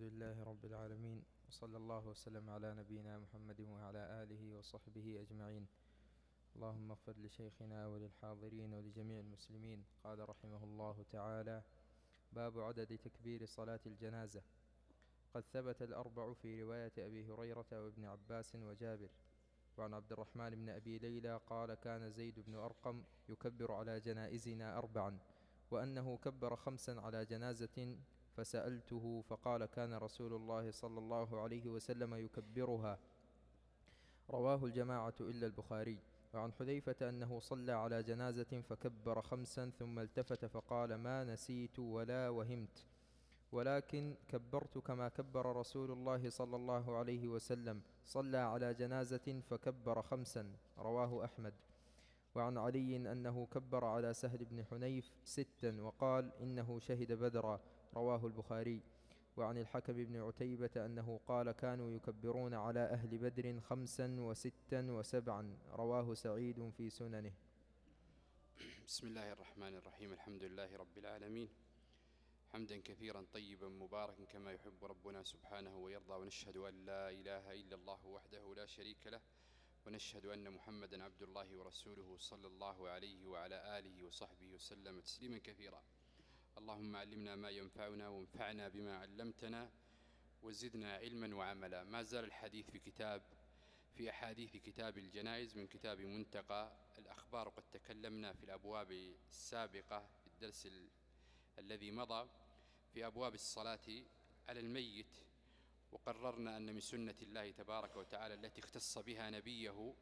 الحمد لله رب العالمين وصلى الله وسلم على نبينا محمد وعلى آله وصحبه أجمعين. اللهم اغفر لشيخنا وللحاضرين ولجميع المسلمين. قال رحمه الله تعالى باب عدد تكبير صلاة الجنازة. قد ثبت الأربع في رواية أبي هريرة وابن عباس وجابر. وعن عبد الرحمن بن أبي ليلى قال كان زيد بن أرقم يكبر على جنائزنا أربعا وأنه كبر خمسا على جنازة فسألته فقال كان رسول الله صلى الله عليه وسلم يكبرها. رواه الجماعة إلا البخاري. وعن حذيفة أنه صلى على جنازة فكبر خمسا ثم التفت فقال ما نسيت ولا وهمت. ولكن كبرت كما كبر رسول الله صلى الله عليه وسلم. صلى على جنازة فكبر خمسا. رواه أحمد. وعن علي أنه كبر على سهل بن حنيف ستا وقال إنه شهد بدرا. رواه البخاري. وعن الحكم بن عتيبة أنه قال كانوا يكبرون على أهل بدر خمسا وستا وسبعا. رواه سعيد في سننه. بسم الله الرحمن الرحيم. الحمد لله رب العالمين. حمدا كثيرا طيبا مباركا كما يحب ربنا سبحانه ويرضى. ونشهد أن لا إله إلا الله وحده لا شريك له. ونشهد أن محمدا عبد الله ورسوله صلى الله عليه وعلى آله وصحبه وسلم تسليما كثيرا. اللهم علمنا ما ينفعنا وانفعنا بما علمتنا وزدنا علما وعملا. ما زال الحديث في كتاب في أحاديث كتاب الجنائز من كتاب منتقى. الأخبار قد تكلمنا في الأبواب السابقة في الدرس الذي مضى في أبواب الصلاة على الميت. وقررنا أن من سنة الله تبارك وتعالى التي اختص بها نبيه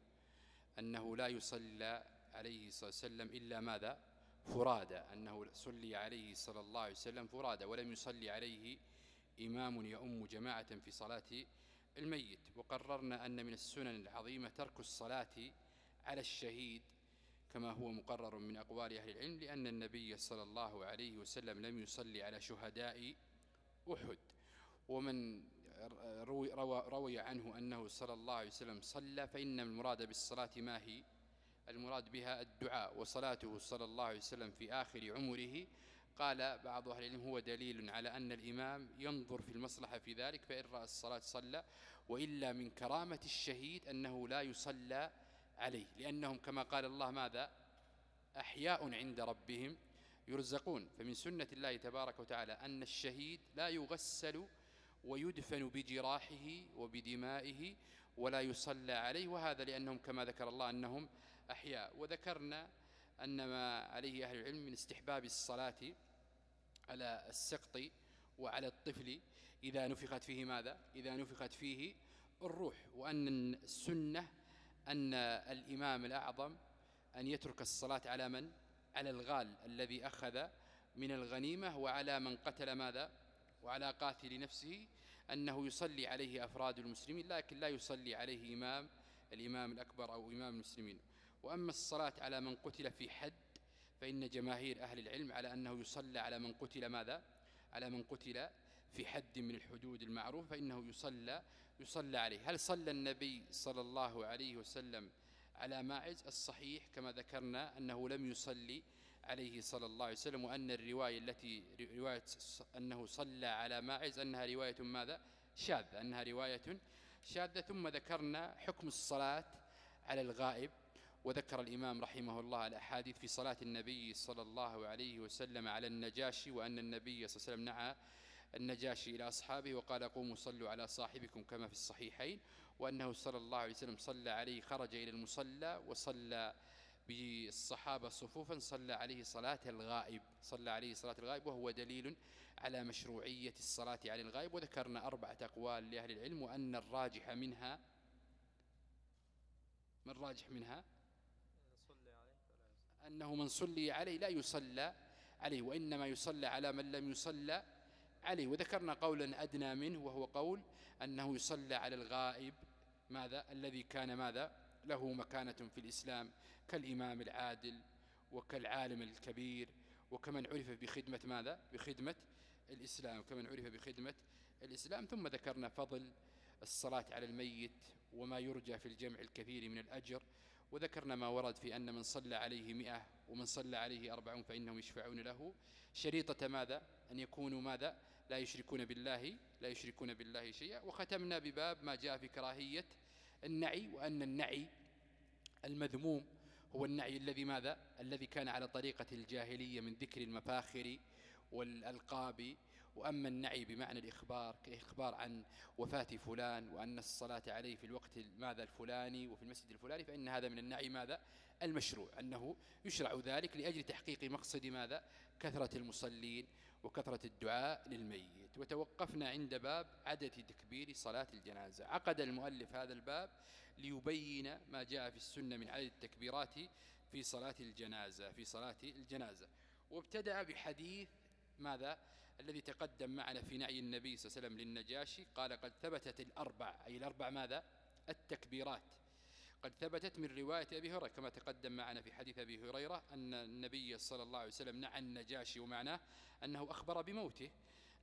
أنه لا يصلى عليه عليه وسلم إلا ماذا؟ فرادى أنه صلي عليه صلى الله عليه وسلم فرادى ولم يصلي عليه إمام يؤم جماعة في صلاة الميت. وقررنا أن من السنن العظيمة ترك الصلاة على الشهيد كما هو مقرر من أقوال أهل العلم لأن النبي صلى الله عليه وسلم لم يصلي على شهداء أحد. ومن روي, روي عنه أنه صلى الله عليه وسلم صلى فإن المراد بالصلاة ما هي؟ المراد بها الدعاء. وصلاته صلى الله عليه وسلم في آخر عمره. قال بعض أهل العلم هو دليل على أن الإمام ينظر في المصلحة في ذلك فإن رأى الصلاة صلى وإلا من كرامة الشهيد أنه لا يصلى عليه. لأنهم كما قال الله ماذا؟ أحياء عند ربهم يرزقون. فمن سنة الله تبارك وتعالى أن الشهيد لا يغسل ويدفن بجراحه وبدمائه ولا يصلى عليه. وهذا لأنهم كما ذكر الله أنهم أحياء. وذكرنا أن ما عليه أهل العلم من استحباب الصلاة على السقط وعلى الطفل إذا نفخت فيه ماذا؟ إذا نفخت فيه الروح. وأن السنة أن الإمام الأعظم أن يترك الصلاة على من؟ على الغال الذي أخذ من الغنيمة وعلى من قتل ماذا؟ وعلى قاتل نفسه. أنه يصلي عليه أفراد المسلمين لكن لا يصلي عليه إمام الإمام الأكبر أو إمام المسلمين. وأما الصلاة على من قتل في حد فإن جماهير أهل العلم على أنه يصلى على من قتل ماذا؟ على من قتل في حد من الحدود المعروف فإنه يصلى يصلى عليه. هل صلى النبي صلى الله عليه وسلم على ماعز؟ الصحيح كما ذكرنا أنه لم يصلي عليه صلى الله عليه وسلم وأن الرواية التي رواية أنه صلى على ماعز أنها رواية ماذا؟ شاذة أنها رواية شاذة. ثم ذكرنا حكم الصلاة على الغائب. وذكر الإمام رحمه الله الأحاديث في صلاة النبي صلى الله عليه وسلم على النجاشي وأن النبي صلى الله عليه وسلم نعى النجاشي إلى أصحابه وقال قوموا صلوا على صاحبكم كما في الصحيحين وأنه صلى الله عليه وسلم صلى عليه خرج إلى المصلى وصلى بالصحابة صفوفا صلى عليه صلاة الغائب صلى عليه صلاة الغائب وهو دليل على مشروعية الصلاة على الغائب وذكرنا أربعة أقوال لأهل العلم وأن الراجح منها من الراجح منها أنه من صلي عليه لا يصلى عليه وإنما يصلى على من لم يصلى عليه. وذكرنا قولا أدنى منه وهو قول أنه يصلى على الغائب. ماذا؟ الذي كان ماذا؟ له مكانة في الإسلام كالإمام العادل وكالعالم الكبير. وكمن عرف بخدمة ماذا؟ بخدمة الإسلام وكمن عرف بخدمة الإسلام. ثم ذكرنا فضل الصلاة على الميت وما يرجى في الجمع الكثير من الأجر. وذكرنا ما ورد في أن من صلى عليه مئة ومن صلى عليه أربعون فإنهم يشفعون له. شريطة ماذا؟ أن يكونوا ماذا؟ لا يشركون بالله لا يشركون بالله شيئا. وختمنا بباب ما جاء في كراهية النعي وأن النعي المذموم هو النعي الذي ماذا؟ الذي كان على طريقة الجاهلية من ذكر المفاخر والألقاب وأما النعي بمعنى الإخبار كإخبار عن وفاة فلان وأن الصلاة عليه في الوقت ماذا الفلاني وفي المسجد الفلاني فإن هذا من النعي ماذا؟ المشروع أنه يشرع ذلك لأجل تحقيق مقصد ماذا؟ كثرة المصلين وكثرة الدعاء للميت. وتوقفنا عند باب عدد تكبير صلاة الجنازة. عقد المؤلف هذا الباب ليبين ما جاء في السنة من عدد التكبيرات في صلاة الجنازة في صلاة الجنازة. وابتدأ بحديث ماذا؟ الذي تقدم معنا في نعي النبي صلى الله عليه وسلم للنجاشي قال قد ثبتت الأربع أي الأربع ماذا؟ التكبيرات. قد ثبتت من رواية أبي هريرة كما تقدم معنا في حديث أبي هريرة أن النبي صلى الله عليه وسلم نعى النجاشي ومعناه أنه أخبر بموته.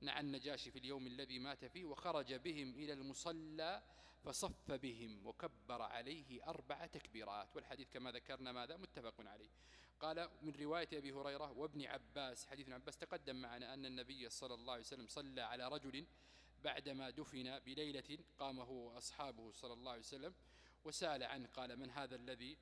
نعى النجاشي في اليوم الذي مات فيه وخرج بهم إلى المصلى فصف بهم وكبر عليه أربع تكبيرات. والحديث كما ذكرنا ماذا؟ متفق عليه. قال من رواية أبي هريرة وابن عباس حديث عباس تقدم معنا أن النبي صلى الله عليه وسلم صلى على رجل بعدما دفن بليلة قام هو وأصحابه صلى الله عليه وسلم وسأل عنه قال من هذا الذي؟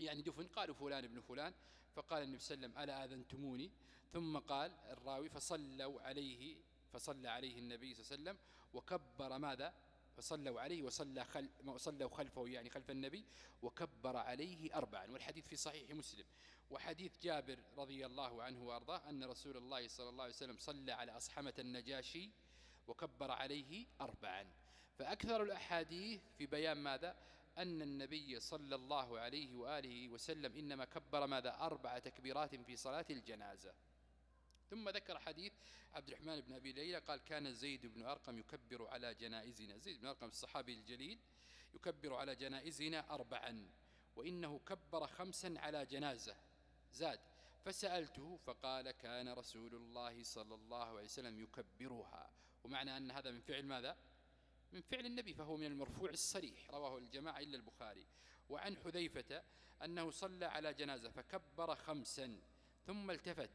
يعني دفن؟ قالوا فلان ابن فلان. فقال النبي صلى الله عليه وسلم ألا آذنتموني؟ ثم قال الراوي فصلوا عليه فصلى عليه النبي صلى الله عليه وسلم وكبر ماذا؟ فصلوا عليه وصلى خل صلوا خلفه يعني خلف النبي وكبر عليه أربعا. والحديث في صحيح مسلم. وحديث جابر رضي الله عنه وأرضاه أن رسول الله صلى الله عليه وسلم صلى على أصحمة النجاشي وكبر عليه أربعا. فأكثر الأحاديث في بيان ماذا؟ أن النبي صلى الله عليه وآله وسلم إنما كبر ماذا؟ أربع تكبيرات في صلاة الجنازة. ثم ذكر حديث عبد الرحمن بن أبي ليلى قال كان زيد بن أرقم يكبر على جنائزنا. زيد بن أرقم الصحابي الجليل يكبر على جنائزنا أربعا وإنه كبر خمسا على جنازة. زاد فسألته فقال كان رسول الله صلى الله عليه وسلم يكبرها. ومعنى أن هذا من فعل ماذا؟ من فعل النبي فهو من المرفوع الصريح رواه الجماعة إلا البخاري. وعن حذيفة أنه صلى على جنازة فكبر خمسا ثم التفت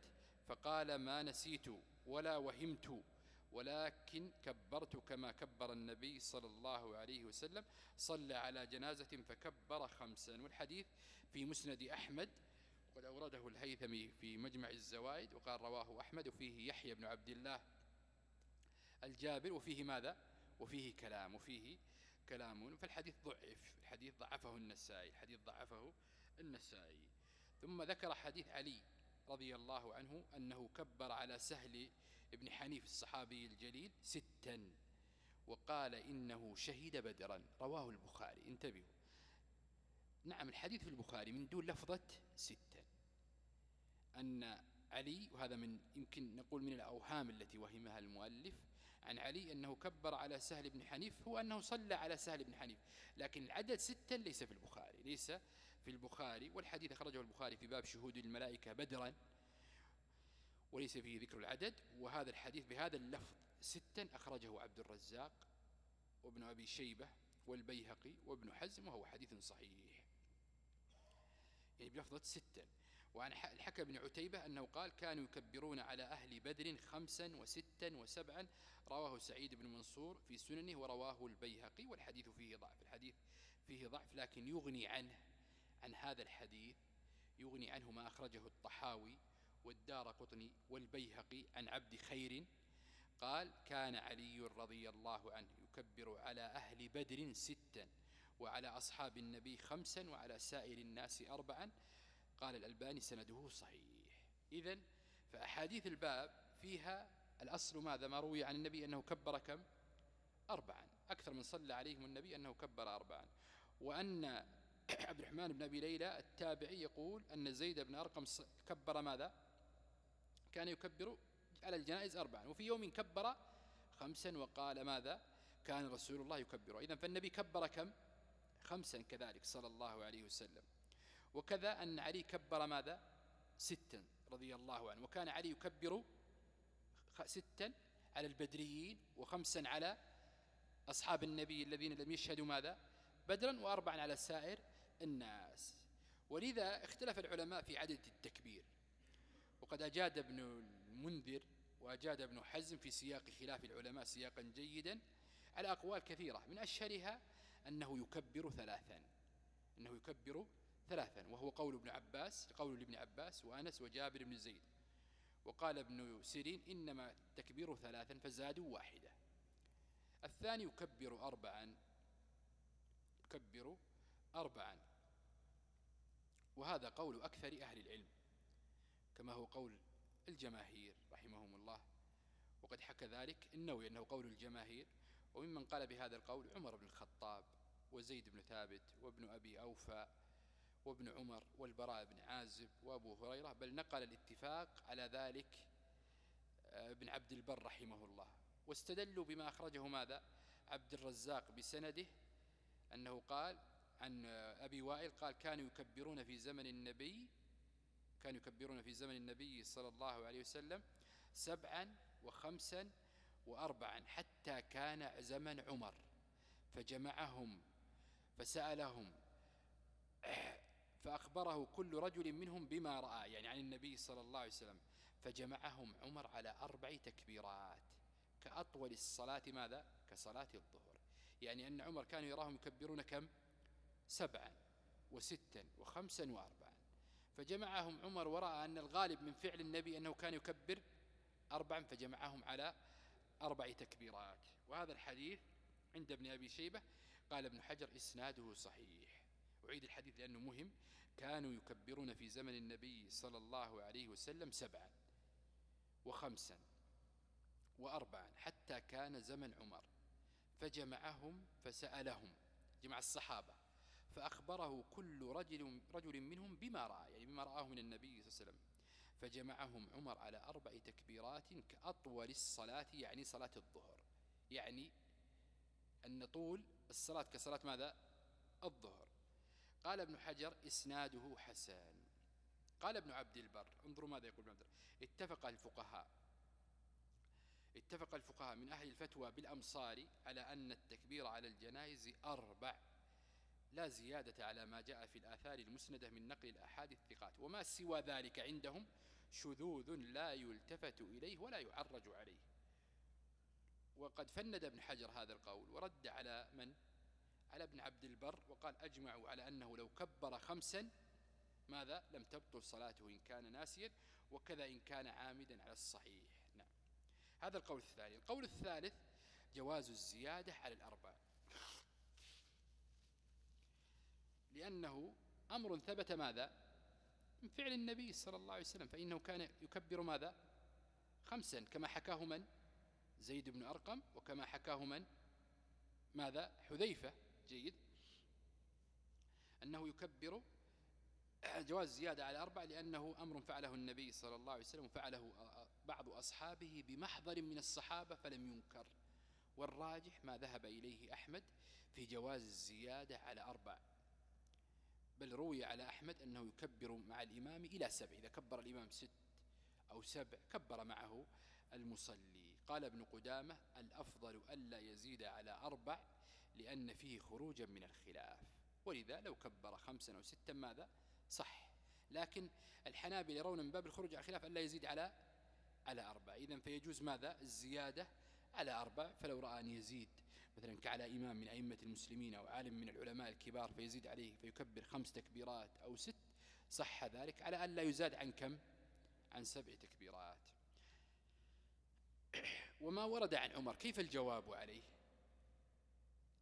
فقال ما نسيت ولا وهمت ولكن كبرت كما كبر النبي صلى الله عليه وسلم صلى على جنازة فكبر خمسا. والحديث في مسند أحمد وقد أورده الهيثمي في مجمع الزوائد وقال رواه أحمد وفيه يحيى بن عبد الله الجابر وفيه ماذا؟ وفيه كلام وفيه كلام. فالحديث ضعف الحديث ضعفه النسائي الحديث ضعفه النسائي. ثم ذكر حديث علي رضي الله عنه أنه كبر على سهل ابن حنيف الصحابي الجليل ستا وقال إنه شهد بدرا. رواه البخاري. انتبهوا. نعم الحديث في البخاري من دون لفظة ستا. أن علي وهذا من يمكن نقول من الأوهام التي وهمها المؤلف عن علي أنه كبر على سهل بن حنيف هو أنه صلى على سهل بن حنيف. لكن العدد ستا ليس في البخاري ليس في البخاري والحديث أخرجه البخاري في باب شهود الملائكة بدرا وليس فيه ذكر العدد. وهذا الحديث بهذا اللفظ ستا أخرجه عبد الرزاق وابن أبي شيبة والبيهقي وابن حزم وهو حديث صحيح. يعني بلفظة ستا. وعن الحكى بن عتيبة أنه قال كانوا يكبرون على أهل بدر خمسا وستا وسبعا رواه سعيد بن منصور في سننه ورواه البيهقي والحديث فيه ضعف. الحديث فيه ضعف لكن يغني عنه. عن هذا الحديث يغني عنه ما أخرجه الطحاوي والدار قطني والبيهقي عن عبد خير قال كان علي رضي الله عنه يكبر على أهل بدر ستا وعلى أصحاب النبي خمسا وعلى سائر الناس أربعا قال الألباني سنده صحيح. إذا فأحاديث الباب فيها الأصل ماذا؟ ما روي عن النبي أنه كبر كم؟ أربعا. أكثر من صلى عليهم النبي أنه كبر أربعا. وأن عبد الرحمن بن أبي ليلى التابعي يقول أن زيد بن أرقم كبر ماذا؟ كان يكبر على الجنائز أربعا وفي يوم كبر خمسا وقال ماذا؟ كان رسول الله يكبر إذا فالنبي كبر كم؟ خمسا كذلك صلى الله عليه وسلم. وكذا أن علي كبر ماذا؟ ستا رضي الله عنه. وكان علي يكبر ستا على البدريين وخمسا على أصحاب النبي الذين لم يشهدوا ماذا؟ بدرا وأربعا على سائر الناس. ولذا اختلف العلماء في عدد التكبير. وقد أجاد ابن المنذر وأجاد ابن حزم في سياق خلاف العلماء سياقا جيدا على أقوال كثيرة. من أشهرها أنه يكبر ثلاثا. أنه يكبر ثلاثا. وهو قول ابن عباس قول لابن عباس وأنس وجابر بن زيد. وقال ابن سيرين إنما تكبير ثلاثا فزادوا واحدة. الثاني يكبر أربعا. يكبر أربعا. وهذا قول أكثر أهل العلم كما هو قول الجماهير رحمهم الله. وقد حكى ذلك النووي أنه قول الجماهير. وممن قال بهذا القول عمر بن الخطاب وزيد بن ثابت وابن أبي أوفى وابن عمر والبراء بن عازب وأبو هريرة بل نقل الاتفاق على ذلك آه، ابن عبد البر رحمه الله. واستدلوا بما أخرجه ماذا؟ عبد الرزاق بسنده أنه قال عن أبي وائل قال كانوا يكبرون في زمن النبي كانوا يكبرون في زمن النبي صلى الله عليه وسلم سبعا وخمسا وأربعا حتى كان زمن عمر. فجمعهم فسألهم فأخبره كل رجل منهم بما رأى يعني عن النبي صلى الله عليه وسلم. فجمعهم عمر على أربع تكبيرات كأطول الصلاة ماذا؟ كصلاة الظهر. يعني أن عمر كانوا يراهم يكبرون كم؟ سبعا وستا وخمسا وأربعا. فجمعهم عمر ورأى أن الغالب من فعل النبي أنه كان يكبر أربعا فجمعهم على أربع تكبيرات. وهذا الحديث عند ابن أبي شيبة قال ابن حجر إسناده صحيح. أعيد الحديث لأنه مهم. كانوا يكبرون في زمن النبي صلى الله عليه وسلم سبعا وخمسا وأربعا حتى كان زمن عمر. فجمعهم فسألهم جمع الصحابة فأخبره كل رجل, رجل منهم بما رأى يعني بما رآه من النبي صلى الله عليه وسلم. فجمعهم عمر على أربع تكبيرات كأطول الصلاة يعني صلاة الظهر. يعني أن طول الصلاة كصلاة ماذا؟ الظهر. قال ابن حجر إسناده حسن. قال ابن عبد البر انظروا ماذا يقول ابن عبد البر. اتفق الفقهاء. اتفق الفقهاء من أهل الفتوى بالأمصار على أن التكبير على الجنائز أربع. لا زيادة على ما جاء في الآثار المسندة من نقل الأحاديث الثقات وما سوى ذلك عندهم شذوذ لا يلتفت إليه ولا يعرج عليه. وقد فند ابن حجر هذا القول ورد على من؟ على ابن عبد البر وقال أجمعوا على أنه لو كبر خمسا ماذا؟ لم تبطل صلاته إن كان ناسيا وكذا إن كان عامدا على الصحيح. نعم. هذا القول الثاني. القول الثالث جواز الزيادة على الأربع لأنه أمر ثبت ماذا؟ من فعل النبي صلى الله عليه وسلم فإنه كان يكبر ماذا؟ خمسا كما حكاه من؟ زيد بن أرقم وكما حكاه من؟ ماذا؟ حذيفة. جيد. أنه يكبر جواز زيادة على أربع لأنه أمر فعله النبي صلى الله عليه وسلم وفعله بعض أصحابه بمحضر من الصحابة فلم ينكر. والراجح ما ذهب إليه أحمد في جواز الزيادة على أربع بل روي على أحمد أنه يكبر مع الإمام إلى سبع. إذا كبر الإمام ست أو سبع كبر معه المصلي. قال ابن قدامة الأفضل ألا يزيد على أربع لأن فيه خروجا من الخلاف. ولذا لو كبر خمسا أو ستا ماذا؟ صح. لكن الحنابل يرون من باب الخروج على الخلاف ألا يزيد على على أربع. إذا فيجوز ماذا؟ الزيادة على أربع. فلو رأى أن يزيد مثلا كعلى إمام من أئمة المسلمين أو عالم من العلماء الكبار فيزيد عليه فيكبر خمس تكبيرات أو ست صح ذلك؟ على أن لا يزاد عن كم؟ عن سبع تكبيرات. وما ورد عن عمر كيف الجواب عليه؟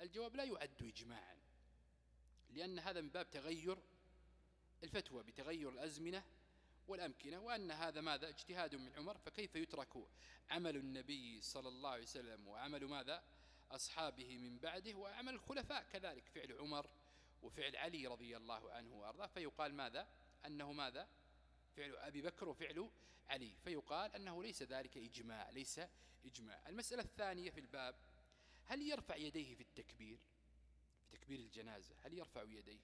الجواب لا يعد إجماعا لأن هذا من باب تغير الفتوى بتغير الأزمنة والأمكنة وأن هذا ماذا؟ اجتهاد من عمر فكيف يترك عمل النبي صلى الله عليه وسلم؟ وعمل ماذا؟ أصحابه من بعده وعمل الخلفاء كذلك فعل عمر وفعل علي رضي الله عنه وأرضاه. فيقال ماذا؟ أنه ماذا؟ فعل أبي بكر وفعل علي. فيقال أنه ليس ذلك إجماع ليس إجماع. المسألة الثانية في الباب هل يرفع يديه في التكبير؟ في تكبير الجنازة هل يرفع يديه؟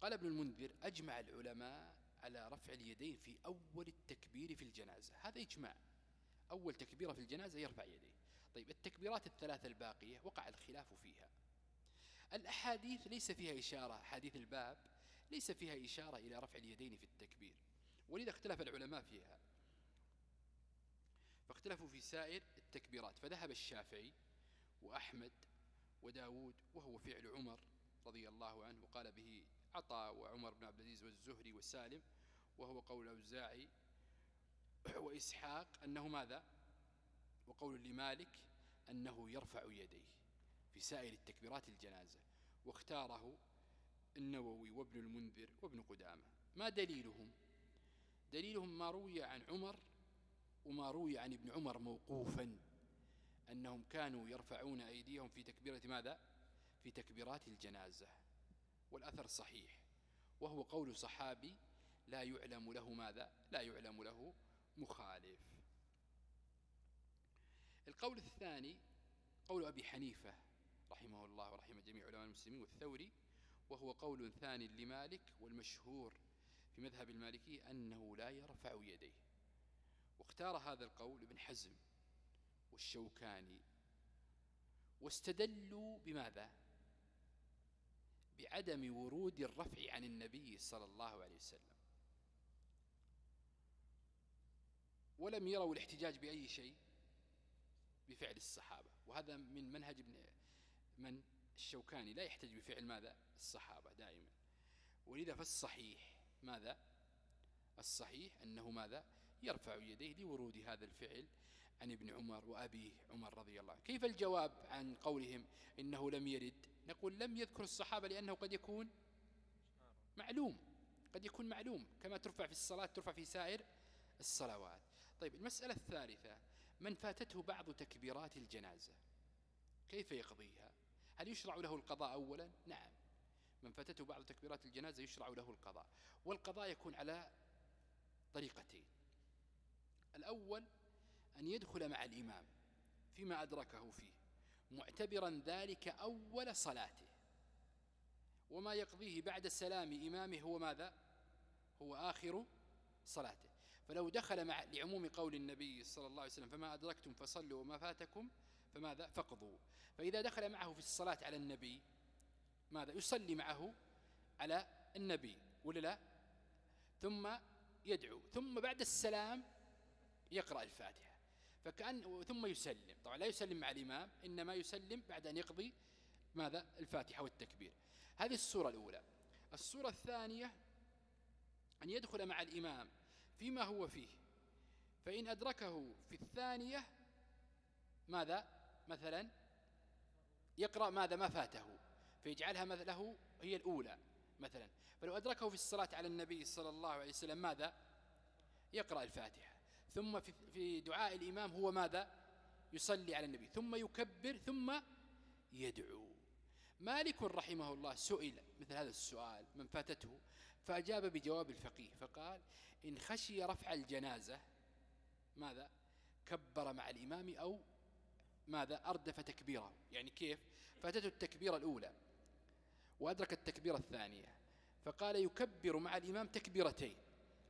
قال ابن المنذر أجمع العلماء على رفع اليدين في أول التكبير في الجنازة. هذا إجماع. أول تكبيرة في الجنازة يرفع يديه. طيب التكبيرات الثلاثة الباقية وقع الخلاف فيها. الأحاديث ليس فيها إشارة حديث الباب ليس فيها إشارة إلى رفع اليدين في التكبير ولذا اختلف العلماء فيها. واختلفوا في سائر التكبيرات فذهب الشافعي وأحمد وداود وهو فعل عمر رضي الله عنه وقال به عطاء وعمر بن عبد العزيز والزهري وسالم وهو قول أوزاعي وإسحاق أنه ماذا؟ وقول لمالك أنه يرفع يديه في سائر التكبيرات الجنازة واختاره النووي وابن المنذر وابن قدامة. ما دليلهم؟ دليلهم ما روي عن عمر وما روي عن ابن عمر موقوفا أنهم كانوا يرفعون أيديهم في تكبيرة ماذا؟ في تكبيرات الجنازة. والأثر صحيح وهو قول صحابي لا يعلم له ماذا؟ لا يعلم له مخالف. القول الثاني قول أبي حنيفة رحمه الله ورحمه جميع علماء المسلمين والثوري وهو قول ثاني لمالك والمشهور في مذهب المالكي أنه لا يرفع يديه. واختار هذا القول ابن حزم والشوكاني. واستدلوا بماذا؟ بعدم ورود الرفع عن النبي صلى الله عليه وسلم. ولم يروا الاحتجاج بأي شيء. بفعل الصحابة. وهذا من منهج ابن من؟ الشوكاني. لا يحتج بفعل ماذا؟ الصحابة دائما. ولذا فالصحيح ماذا؟ الصحيح أنه ماذا؟ يرفع يديه لورود هذا الفعل عن ابن عمر وأبيه عمر رضي الله عنه. كيف الجواب عن قولهم إنه لم يرد؟ نقول لم يذكر الصحابة لأنه قد يكون معلوم. قد يكون معلوم. كما ترفع في الصلاة ترفع في سائر الصلوات. طيب المسألة الثالثة. من فاتته بعض تكبيرات الجنازة. كيف يقضيها؟ هل يشرع له القضاء أولا؟ نعم. من فاتته بعض تكبيرات الجنازة يشرع له القضاء. والقضاء يكون على طريقتين. الأول أن يدخل مع الإمام فيما أدركه فيه معتبرا ذلك أول صلاته. وما يقضيه بعد سلام إمامه هو ماذا؟ هو آخر صلاته. فلو دخل مع لعموم قول النبي صلى الله عليه وسلم فما أدركتم فصلوا وما فاتكم فماذا؟ فقضوا. فإذا دخل معه في الصلاة على النبي ماذا؟ يصلي معه على النبي ولا لا؟ ثم يدعو ثم بعد السلام يقرأ الفاتحة. فكأن ثم يسلم. طبعا لا يسلم مع الإمام إنما يسلم بعد أن يقضي ماذا؟ الفاتحة والتكبير. هذه الصورة الأولى. الصورة الثانية أن يدخل مع الإمام فيما هو فيه. فإن أدركه في الثانية ماذا؟ مثلا يقرأ ماذا ما فاته فيجعلها مثله هي الأولى مثلا. فلو أدركه في الصلاة على النبي صلى الله عليه وسلم ماذا؟ يقرأ الفاتحة. ثم في دعاء الإمام هو ماذا؟ يصلي على النبي ثم يكبر ثم يدعو. مالك رحمه الله سئل مثل هذا السؤال من فاتته فأجاب بجواب الفقيه فقال إن خشي رفع الجنازة ماذا؟ كبر مع الإمام أو ماذا؟ أردف تكبيره يعني كيف؟ فاتته التكبيرة الأولى وأدرك التكبيرة الثانية. فقال يكبر مع الإمام تكبيرتين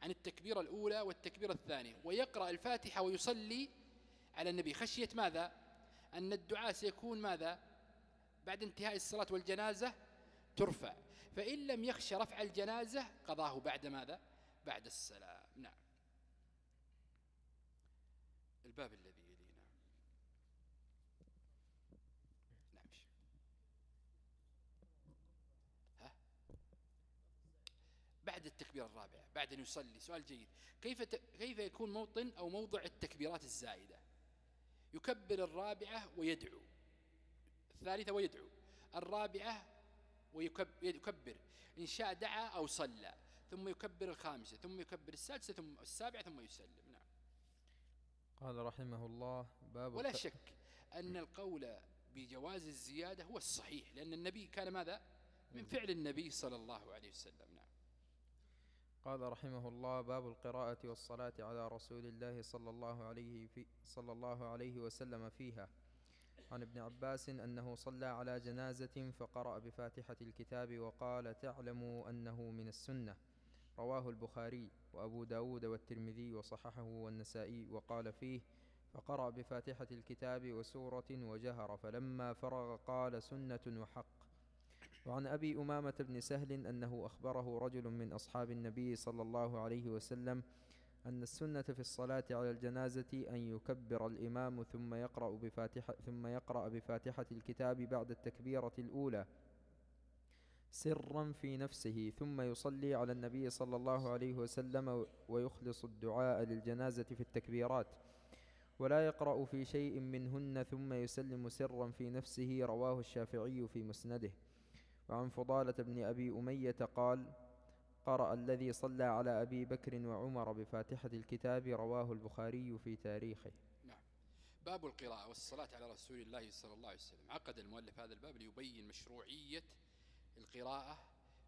عن التكبيرة الأولى والتكبيرة الثانية ويقرأ الفاتحة ويصلي على النبي. خشية ماذا؟ أن الدعاء سيكون ماذا؟ بعد انتهاء الصلاة والجنازة ترفع. فإن لم يخشى رفع الجنازة قضاه بعد ماذا؟ بعد السلام. نعم. الباب الذي يلينا. نعم. ها؟ بعد التكبير الرابعة بعد أن يصلي. سؤال جيد. كيف كيف يكون موطن أو موضع التكبيرات الزائدة؟ يكبر الرابعة ويدعو. الثالثة ويدعو. الرابعة ويكبر إن شاء دعا أو صلى. ثم يكبر الخامسة ثم يكبر السادسة ثم السابعة ثم يسلم. نعم. قال رحمه الله باب ولا شك أن القول بجواز الزيادة هو الصحيح لأن النبي كان ماذا؟ من فعل النبي صلى الله عليه وسلم. نعم. قال رحمه الله باب القراءة والصلاة على رسول الله صلى الله عليه في صلى الله عليه وسلم فيها. عن ابن عباس أنه صلى على جنازة فقرأ بفاتحة الكتاب وقال تعلموا أنه من السنة. رواه البخاري وأبو داود والترمذي وصححه والنسائي وقال فيه فقرأ بفاتحة الكتاب وسورة وجهر فلما فرغ قال سنة وحق. وعن أبي أمامة بن سهل أنه أخبره رجل من أصحاب النبي صلى الله عليه وسلم أن السنة في الصلاة على الجنازة أن يكبر الإمام ثم يقرأ بفاتحة ثم يقرأ بفاتحة الكتاب بعد التكبيرة الأولى. سرا في نفسه ثم يصلي على النبي صلى الله عليه وسلم ويخلص الدعاء للجنازة في التكبيرات. ولا يقرأ في شيء منهن ثم يسلم سرا في نفسه رواه الشافعي في مسنده. وعن فضالة بن أبي أمية قال قرأ الذي صلى على أبي بكر وعمر بفاتحة الكتاب رواه البخاري في تاريخه. نعم. باب القراءة والصلاة على رسول الله صلى الله عليه وسلم. عقد المؤلف هذا الباب ليبين مشروعية القراءة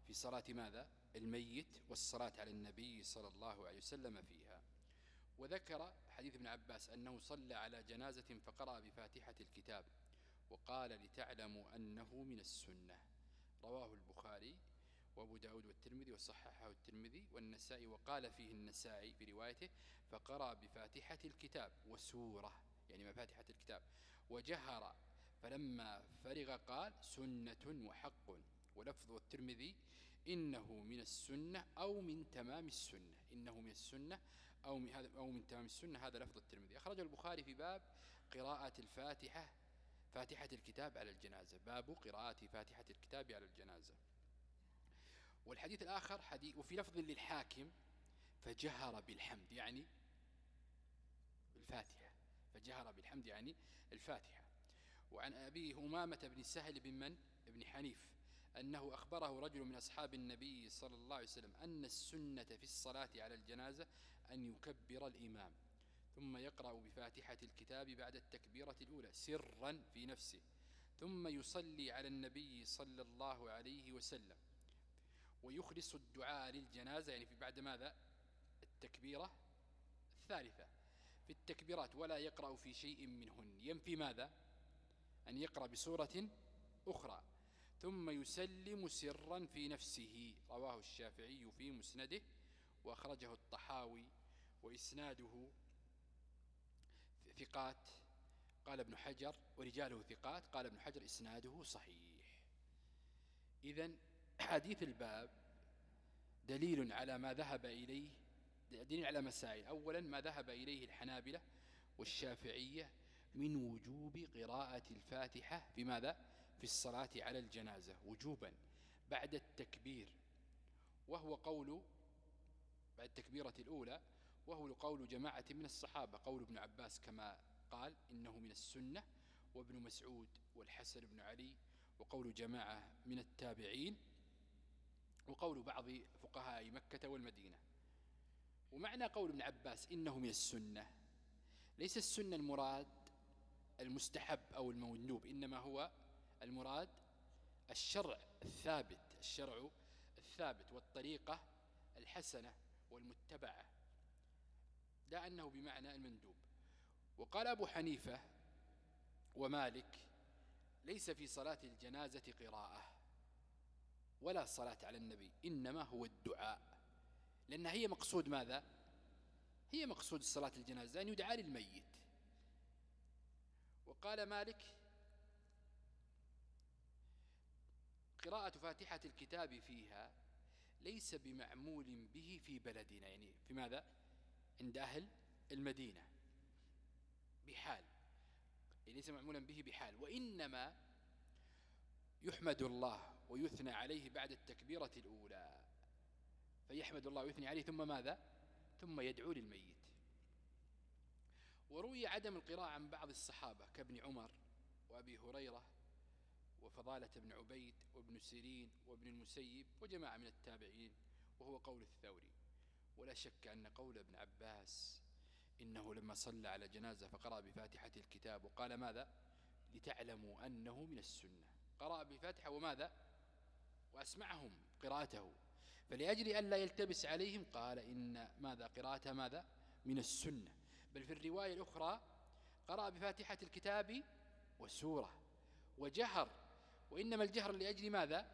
في صلاة ماذا؟ الميت والصلاة على النبي صلى الله عليه وسلم فيها. وذكر حديث ابن عباس أنه صلى على جنازة فقرأ بفاتحة الكتاب وقال لتعلموا أنه من السنة. رواه البخاري وأبو داود والترمذي وصححه الترمذي والنسائي وقال فيه النسائي في روايته فقرأ بفاتحة الكتاب وسورة يعني مفاتحة الكتاب. وجهر فلما فرغ قال سنة وحق. ولفظ الترمذي إنه من السنة أو من تمام السنة. إنه من السنة أو من, هذا أو من تمام السنة. هذا لفظ الترمذي. أخرج البخاري في باب قراءة الفاتحة فاتحة الكتاب على الجنازة. باب قراءة فاتحة الكتاب على الجنازة. والحديث الآخر حديث وفي لفظ للحاكم فجهر بالحمد يعني الفاتحة. فجهر بالحمد يعني الفاتحة. وعن أبي همامة بن سهل بن من؟ ابن حنيف. أنه أخبره رجل من أصحاب النبي صلى الله عليه وسلم أن السنة في الصلاة على الجنازة أن يكبر الإمام ثم يقرأ بفاتحة الكتاب بعد التكبيرة الأولى سرا في نفسه ثم يصلي على النبي صلى الله عليه وسلم ويخلص الدعاء للجنازة يعني في بعد ماذا؟ التكبيرة الثالثة. في التكبيرات ولا يقرأ في شيء منهن ينفي ماذا؟ أن يقرأ بصورة أخرى. ثم يسلم سرا في نفسه. رواه الشافعي في مسنده وأخرجه الطحاوي وإسناده ثقات. قال ابن حجر ورجاله ثقات. قال ابن حجر إسناده صحيح. إذا حديث الباب دليل على ما ذهب إليه دليل على مسائل. أولا ما ذهب إليه الحنابلة والشافعية من وجوب قراءة الفاتحة في ماذا؟ في الصلاة على الجنازة وجوبا بعد التكبير وهو قول بعد التكبيرة الأولى وهو قول جماعة من الصحابة قول ابن عباس كما قال إنه من السنة وابن مسعود والحسن بن علي وقول جماعة من التابعين وقول بعض فقهاء مكة والمدينة. ومعنى قول ابن عباس إنه من السنة ليس السنة المراد المستحب أو المندوب إنما هو المراد الشرع الثابت الشرع الثابت والطريقة الحسنة والمتبعة. لا أنه بمعنى المندوب. وقال أبو حنيفة ومالك ليس في صلاة الجنازة قراءة ولا صلاة على النبي إنما هو الدعاء. لأن هي مقصود ماذا؟ هي مقصود صلاة الجنازة أن يدعى للميت. وقال مالك قراءة فاتحة الكتاب فيها ليس بمعمول به في بلدنا يعني في ماذا؟ عند أهل المدينة. بحال ليس معمولا به بحال وإنما يحمد الله ويثنى عليه بعد التكبيرة الأولى. فيحمد الله ويثني عليه ثم ماذا؟ ثم يدعو للميت. وروي عدم القراءة عن بعض الصحابة كابن عمر وأبي هريرة وفضالة بن عبيد وابن سيرين وابن المسيب وجماعة من التابعين وهو قول الثوري. ولا شك أن قول ابن عباس إنه لما صلى على جنازة فقرأ بفاتحة الكتاب وقال ماذا؟ لتعلموا أنه من السنة. قرأ بفاتحة وماذا؟ وأسمعهم قراءته. فلأجل أن لا يلتبس عليهم قال إن ماذا؟ قراءة ماذا؟ من السنة. بل في الرواية الأخرى قرأ بفاتحة الكتاب وسورة. وجهر وإنما الجهر لأجل ماذا؟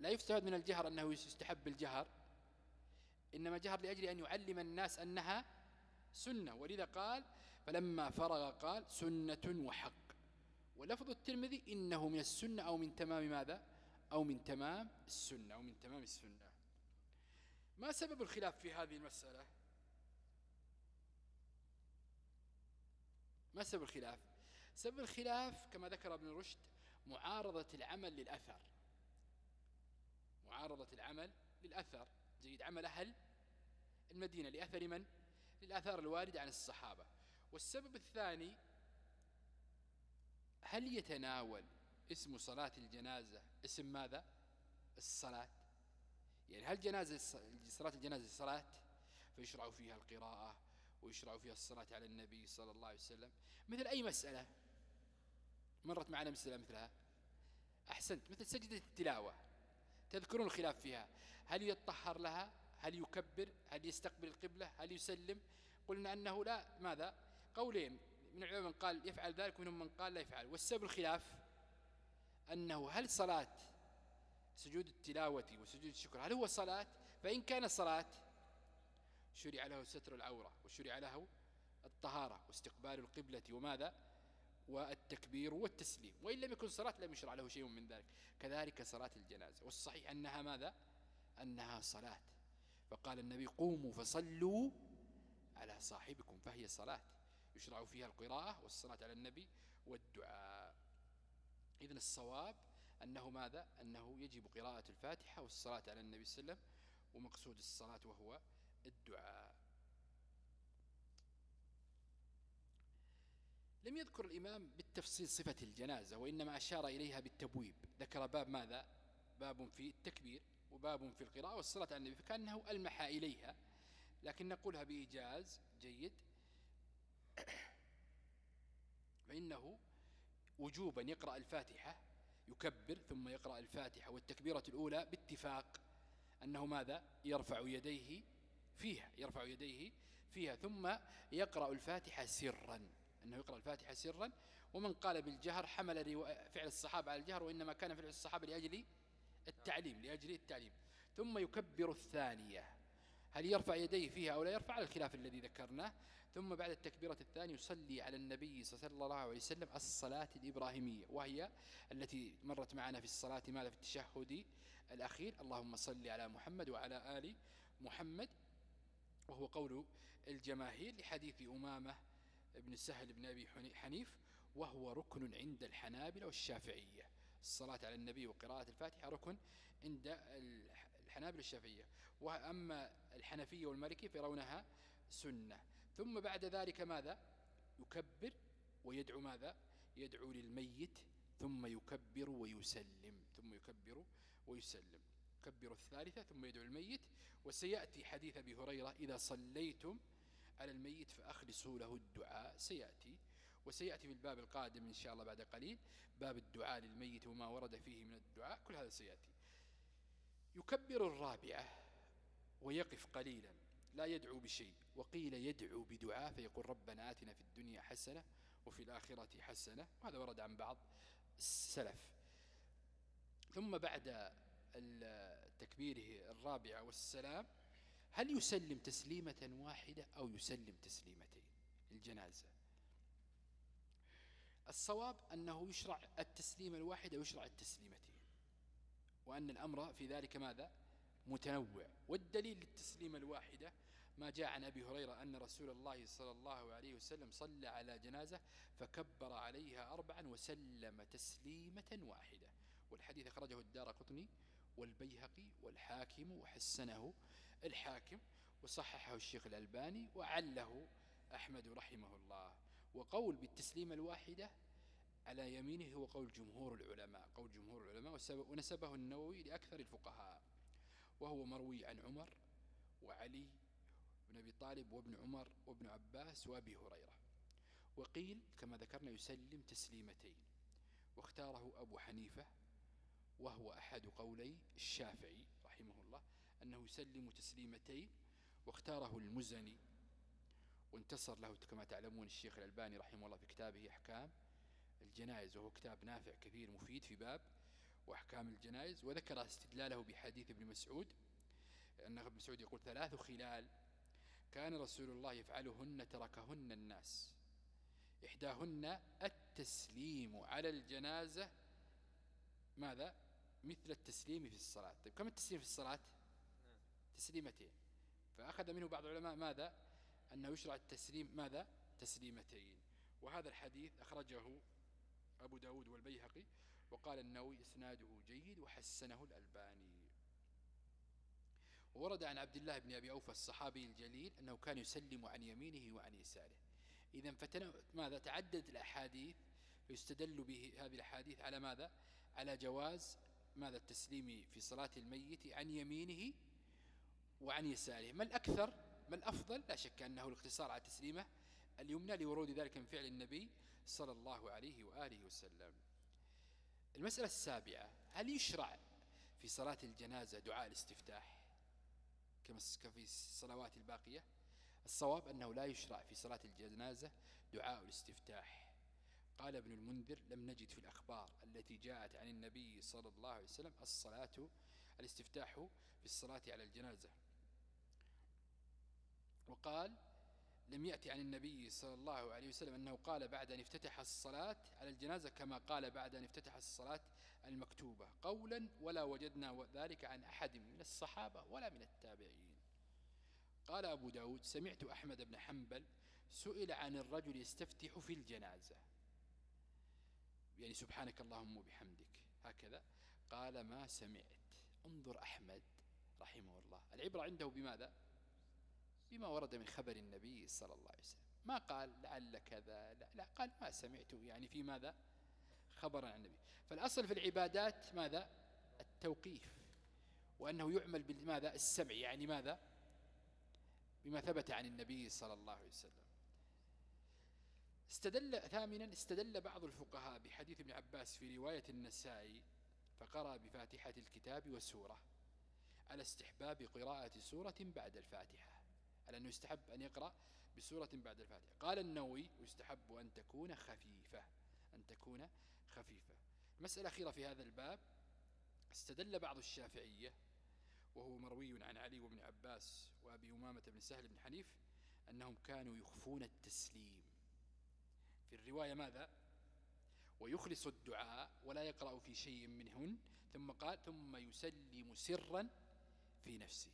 لا يستفاد من الجهر أنه يستحب الجهر. إنما جهر لأجل أن يعلم الناس أنها سنة. ولذا قال فلما فرغ قال سنة وحق. ولفظ الترمذي إنه من السنة أو من تمام ماذا؟ أو من تمام السنة أو من تمام السنة. ما سبب الخلاف في هذه المسألة؟ ما سبب الخلاف؟ سبب الخلاف كما ذكر ابن رشد معارضة العمل للأثر. معارضة العمل للأثر. جيد. عمل أهل المدينة. لأثر من؟ للأثار الواردة عن الصحابة. والسبب الثاني هل يتناول اسم صلاة الجنازة؟ اسم ماذا؟ الصلاة. يعني هل جنازة صلاة الجنازة صلاة؟ فيشرع فيها القراءة ويشرع فيها الصلاة على النبي صلى الله عليه وسلم. مثل أي مسألة؟ مرت معنا مسألة مثلها. أحسنت مثل سجدة التلاوة. تذكرون الخلاف فيها. هل يتطهر لها؟ هل يكبر؟ هل يستقبل القبلة؟ هل يسلم؟ قلنا أنه لا. ماذا؟ قولين. من العلماء من قال يفعل ذلك ومنهم من قال لا يفعل. والسبب الخلاف أنه هل صلاة سجود التلاوة وسجود الشكر هل هو صلاة؟ فإن كان صلاة شرع له ستر العورة وشرع له الطهارة واستقبال القبلة. وماذا؟ والتكبير والتسليم. وإن لم يكن صلاة لم يشرع له شيء من ذلك. كذلك صلاة الجنازة. والصحيح أنها ماذا؟ أنها صلاة. فقال النبي قوموا فصلوا على صاحبكم فهي صلاة. يشرع فيها القراءة والصلاة على النبي والدعاء. إذن الصواب أنه ماذا؟ أنه يجب قراءة الفاتحة والصلاة على النبي صلى الله عليه وسلم ومقصود الصلاة وهو الدعاء. لم يذكر الإمام بالتفصيل صفة الجنازة وإنما أشار إليها بالتبويب. ذكر باب ماذا؟ باب في التكبير وباب في القراءة والصلاة على النبي فكأنه ألمح إليها لكن نقولها بإيجاز جيد. فإنه وجوبا يقرأ الفاتحة يكبر ثم يقرأ الفاتحة والتكبيرة الأولى باتفاق أنه ماذا؟ يرفع يديه فيها يرفع يديه فيها ثم يقرأ الفاتحة سرا. أنه يقرأ الفاتحة سرا ومن قال بالجهر حمل فعل الصحابة على الجهر وإنما كان فعل الصحابة لأجل التعليم لأجل التعليم. ثم يكبر الثانية. هل يرفع يديه فيها أو لا؟ يرفع على الخلاف الذي ذكرناه. ثم بعد التكبيرة الثانية يصلي على النبي صلى الله عليه وسلم الصلاة الإبراهيمية وهي التي مرت معنا في الصلاة ماذا؟ في التشهد الأخير. اللهم صل على محمد وعلى آل محمد وهو قول الجماهير لحديث أمامة بن سهل بن أبي حنيف وهو ركن عند الحنابلة والشافعية. الصلاة على النبي وقراءة الفاتحة ركن عند الحنابلة والشافعية. وأما الحنفية والمالكية فيرونها سنة. ثم بعد ذلك ماذا؟ يكبر ويدعو ماذا؟ يدعو للميت ثم يكبر ويسلم. ثم يكبر ويسلم. يكبر الثالثة ثم يدعو الميت وسيأتي حديث أبي هريرة إذا صليتم على الميت فأخلصوا له الدعاء. سيأتي وسيأتي في الباب القادم إن شاء الله بعد قليل. باب الدعاء للميت وما ورد فيه من الدعاء. كل هذا سيأتي. يكبر الرابعة ويقف قليلا لا يدعو بشيء. وقيل يدعو بدعاء فيقول ربنا آتنا في الدنيا حسنة وفي الآخرة حسنة. وهذا ورد عن بعض السلف. ثم بعد تكبيره الرابعة والسلام هل يسلم تسليمة واحدة أو يسلم تسليمتين؟ الجنازة. الصواب أنه يشرع التسليم الواحد أو يشرع التسليمتين. وأن الأمر في ذلك ماذا؟ متنوع. والدليل للتسليم الواحدة ما جاء عن أبي هريرة أن رسول الله صلى الله عليه وسلم صلى على جنازة فكبر عليها أربعا وسلم تسليمة واحدة. والحديث أخرجه الدار قطني والبيهقي والحاكم وحسنه الحاكم وصححه الشيخ الألباني وعله أحمد رحمه الله. وقول بالتسليمة الواحدة على يمينه هو قول جمهور العلماء قول جمهور العلماء ونسبه النووي لأكثر الفقهاء. وهو مروي عن عمر وعلي بن أبي طالب وابن عمر وابن عباس وأبي هريرة. وقيل كما ذكرنا يسلم تسليمتين. واختاره أبو حنيفة وهو أحد قولي الشافعي رحمه الله أنه يسلم تسليمتين واختاره المزني. وانتصر له كما تعلمون الشيخ الألباني رحمه الله في كتابه أحكام الجنائز وهو كتاب نافع كثير مفيد في باب وأحكام الجنائز. وذكر استدلاله بحديث ابن مسعود أن ابن مسعود يقول ثلاث خلال كان رسول الله يفعلهن تركهن الناس. إحداهن التسليم على الجنازة ماذا؟ مثل التسليم في الصلاة. طيب كم التسليم في الصلاة؟ تسليمتين. فأخذ منه بعض العلماء ماذا؟ أنه يشرع التسليم ماذا؟ تسليمتين. وهذا الحديث أخرجه أبو داود والبيهقي وقال النووي إسناده جيد وحسنه الألباني. ورد عن عبد الله بن أبي أوفى الصحابي الجليل أنه كان يسلم عن يمينه وعن يساره. إذا فتن ماذا؟ تعددت الأحاديث فيستدل به هذه الأحاديث على ماذا؟ على جواز ماذا التسليم في صلاة الميت عن يمينه وعن يساره؟ ما الأكثر؟ ما الأفضل؟ لا شك أنه الاقتصار على تسليمه اليمنى لورود ذلك من فعل النبي صلى الله عليه وآله وسلم. المسألة السابعة هل يشرع في صلاة الجنازة دعاء الاستفتاح كما في الصلوات الباقية؟ الصواب أنه لا يشرع في صلاة الجنازة دعاء الاستفتاح. قال ابن المنذر لم نجد في الأخبار التي جاءت عن النبي صلى الله عليه وسلم الصلاة الاستفتاح في الصلاة على الجنازة. وقال لم يأتي عن النبي صلى الله عليه وسلم أنه قال بعد أن افتتح الصلاة على الجنازة كما قال بعد أن افتتح الصلاة المكتوبة. قولا ولا وجدنا ذلك عن أحد من الصحابة ولا من التابعين. قال أبو داود سمعت أحمد بن حنبل سئل عن الرجل يستفتح في الجنازة. يعني سبحانك اللهم وبحمدك. هكذا قال ما سمعت. انظر أحمد رحمه الله. العبرة عنده بماذا؟ بما ورد من خبر النبي صلى الله عليه وسلم. ما قال لعل كذا؟ لا, لا قال ما سمعته يعني في ماذا؟ خبر عن النبي. فالأصل في العبادات ماذا؟ التوقيف. وأنه يعمل بماذا السمع. يعني ماذا؟ بما ثبت عن النبي صلى الله عليه وسلم. استدل ثامنا استدل بعض الفقهاء بحديث ابن عباس في رواية النسائي فقرأ بفاتحة الكتاب وسورة على استحباب قراءة سورة بعد الفاتحة على أنه يستحب أن يقرأ بسورة بعد الفاتحة. قال النووي يستحب أن تكون خفيفة أن تكون خفيفة. المسألة الأخيرة في هذا الباب استدل بعض الشافعية وهو مروي عن علي وابن عباس وأبي أمامة بن سهل بن حنيف أنهم كانوا يخفون التسليم. في الرواية ماذا؟ ويخلص الدعاء ولا يقرأ في شيء منهن ثم قال ثم يسلم سرا في نفسه.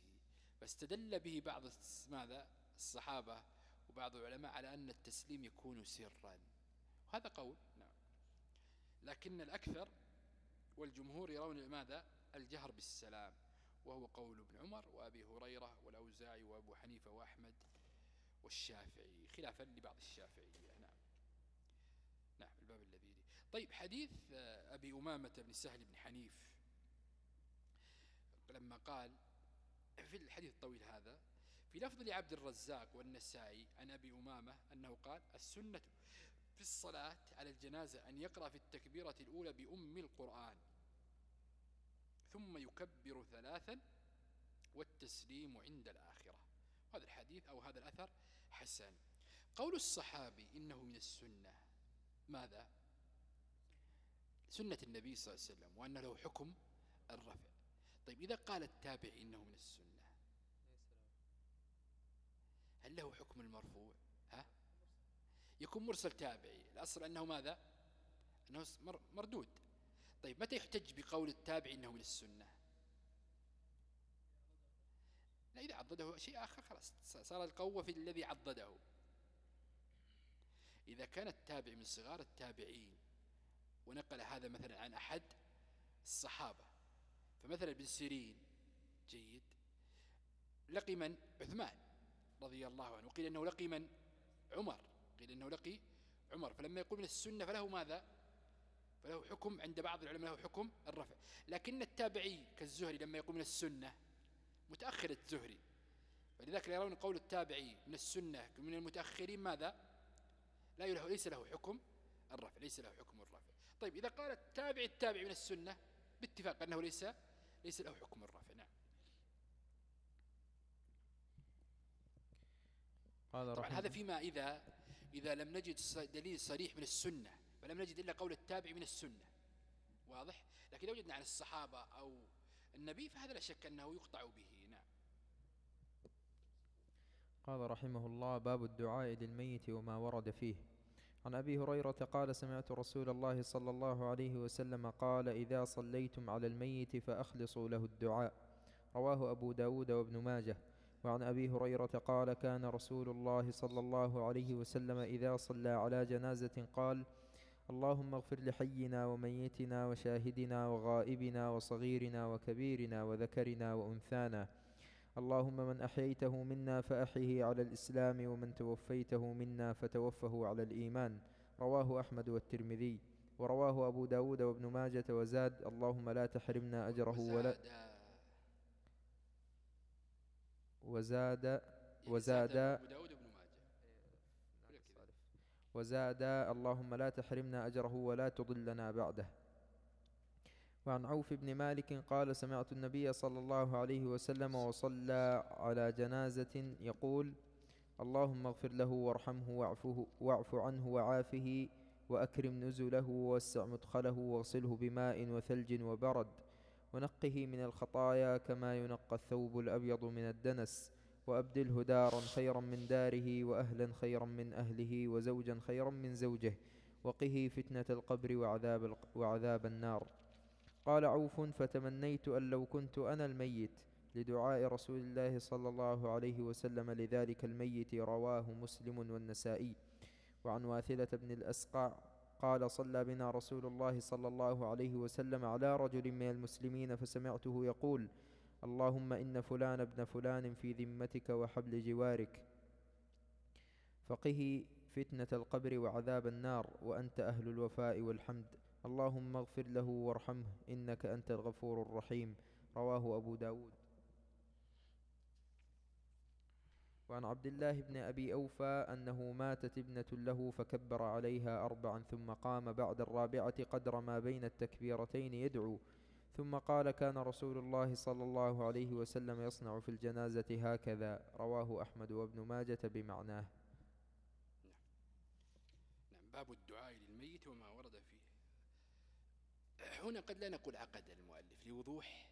فاستدل به بعض ماذا؟ الصحابة وبعض العلماء على أن التسليم يكون سرا. وهذا قول نعم. لكن الأكثر والجمهور يرون ماذا؟ الجهر بالسلام وهو قول ابن عمر وأبي هريرة والأوزاعي وأبو حنيفة وأحمد والشافعي خلافا لبعض الشافعية نعم نعم الباب الذي طيب حديث أبي أمامة بن سهل بن حنيف. لما قال في الحديث الطويل هذا في لفظ لعبد الرزاق والنسائي عن أبي أمامة أنه قال السنة في الصلاة على الجنازة أن يقرأ في التكبيرة الأولى بأم القرآن ثم يكبر ثلاثا والتسليم عند الآخرة. هذا الحديث أو هذا الأثر حسن. قول الصحابي إنه من السنة ماذا؟ سنة النبي صلى الله عليه وسلم وأن له حكم الرفع. طيب إذا قال التابع إنه من السنة هل له حكم المرفوع؟ ها؟ يكون مرسل تابعي. الأصل أنه ماذا؟ أنه مردود. طيب متى يحتج بقول التابع إنه من السنة؟ لا إذا عضده شيء آخر خلاص. صار القوة في الذي عضده. إذا كان التابع من صغار التابعين ونقل هذا مثلا عن أحد الصحابة. فمثلا ابن سيرين جيد. لقي من؟ عثمان رضي الله عنه. وقيل أنه لقي من؟ عمر. قيل أنه لقي عمر. فلما يقول من السنة فله ماذا؟ فله حكم عند بعض العلماء له حكم الرفع. لكن التابعي كالزهري لما يقول من السنة متأخر الزهري. فلذلك يرون قول التابعي من السنة من المتأخرين ماذا؟ لا له ليس له حكم الرفع ليس له حكم الرفع. طيب إذا قال التابع التابع من السنة باتفاق أنه ليس ليس له حكم الرفع نعم. قال طبعا هذا فيما إذا إذا لم نجد دليل صريح من السنة فلم نجد إلا قول التابع من السنة. واضح؟ لكن لو وجدنا عن الصحابة أو النبي فهذا لا شك أنه يقطع به نعم. قال رحمه الله باب الدعاء للميت وما ورد فيه. عن أبي هريرة قال سمعت رسول الله صلى الله عليه وسلم قال إذا صليتم على الميت فأخلصوا له الدعاء. رواه أبو داود وابن ماجه. وعن أبي هريرة قال كان رسول الله صلى الله عليه وسلم إذا صلى على جنازة قال اللهم اغفر لحينا وميتنا وشاهدنا وغائبنا وصغيرنا وكبيرنا وذكرنا وأنثانا. اللهم من أحييته منا فأحيه على الإسلام ومن توفيته منا فتوفه على الإيمان. رواه أحمد والترمذي. ورواه أبو داود وابن ماجة وزاد. اللهم لا تحرمنا أجره ولا وزاد. يعني وزاد أبو داود بن ماجة. وزاد اللهم لا تحرمنا أجره ولا تضلنا بعده. وعن عوف بن مالك قال سمعت النبي صلى الله عليه وسلم وصلى على جنازة يقول اللهم اغفر له وارحمه واعفه واعف عنه وعافه وأكرم نزله ووسع مدخله واغسله بماء وثلج وبرد ونقه من الخطايا كما ينقى الثوب الأبيض من الدنس وأبدله دارا خيرا من داره وأهلا خيرا من أهله وزوجا خيرا من زوجه وقه فتنة القبر وعذاب, وعذاب النار. قال عوف فتمنيت أن لو كنت أنا الميت لدعاء رسول الله صلى الله عليه وسلم لذلك الميت رواه مسلم والنسائي. وعن واثلة بن الأسقع قال صلى بنا رسول الله صلى الله عليه وسلم على رجل من المسلمين فسمعته يقول اللهم إن فلان ابن فلان في ذمتك وحبل جوارك فقه فتنة القبر وعذاب النار وأنت أهل الوفاء والحمد. اللهم اغفر له وارحمه إنك أنت الغفور الرحيم. رواه أبو داود. وعن عبد الله بن أبي أوفى أنه ماتت ابنة له فكبر عليها أربعا ثم قام بعد الرابعة قدر ما بين التكبيرتين يدعو. ثم قال كان رسول الله صلى الله عليه وسلم يصنع في الجنازة هكذا. رواه أحمد وابن ماجة بمعناه. نعم. باب الدعاء للميت وما هنا قد لا نقول عقد المؤلف لوضوح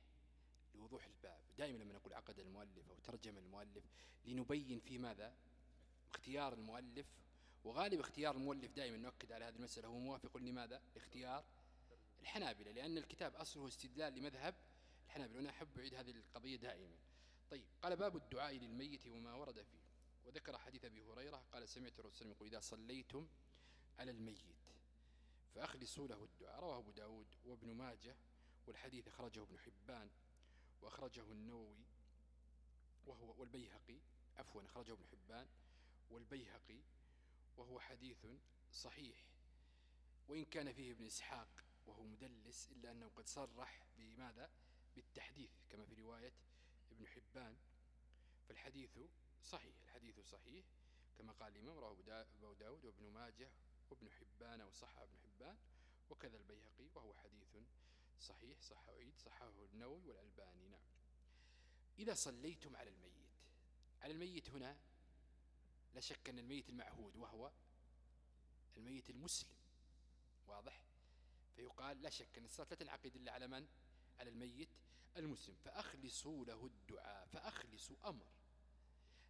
لوضوح الباب. دائما لما نقول عقد المؤلف أو ترجم المؤلف لنبين في ماذا؟ اختيار المؤلف. وغالب اختيار المؤلف دائما نؤكد على هذه المسألة هو موافق لماذا؟ لاختيار الحنابلة لأن الكتاب أصله استدلال لمذهب الحنابلة وأنا أحب أعيد هذه القضية دائما. طيب قال باب الدعاء للميت وما ورد فيه. وذكر حديث أبي هريرة قال سمعت الرسول يقول إذا صليتم على الميت فأخلصوا له الدعاء. رواه أبو داود وابن ماجه والحديث أخرجه ابن حبان وأخرجه النووي وهو والبيهقي عفوا أخرجه ابن حبان والبيهقي وهو حديث صحيح. وإن كان فيه ابن إسحاق وهو مدلس إلا أنه قد صرح بماذا؟ بالتحديث كما في رواية ابن حبان. فالحديث صحيح الحديث صحيح كما قال الإمام رواه أبو داود وابن ماجه وابن حبان وصحى ابن حبان وكذا البيهقي وهو حديث صحيح صح عيد صححه النووي والألباني نعم. إذا صليتم على الميت على الميت هنا لا شك أن الميت المعهود وهو الميت المسلم واضح؟ فيقال لا شك أن الصلاة لا تنعقد إلا على من؟ على الميت المسلم. فأخلصوا له الدعاء فأخلصوا أمر.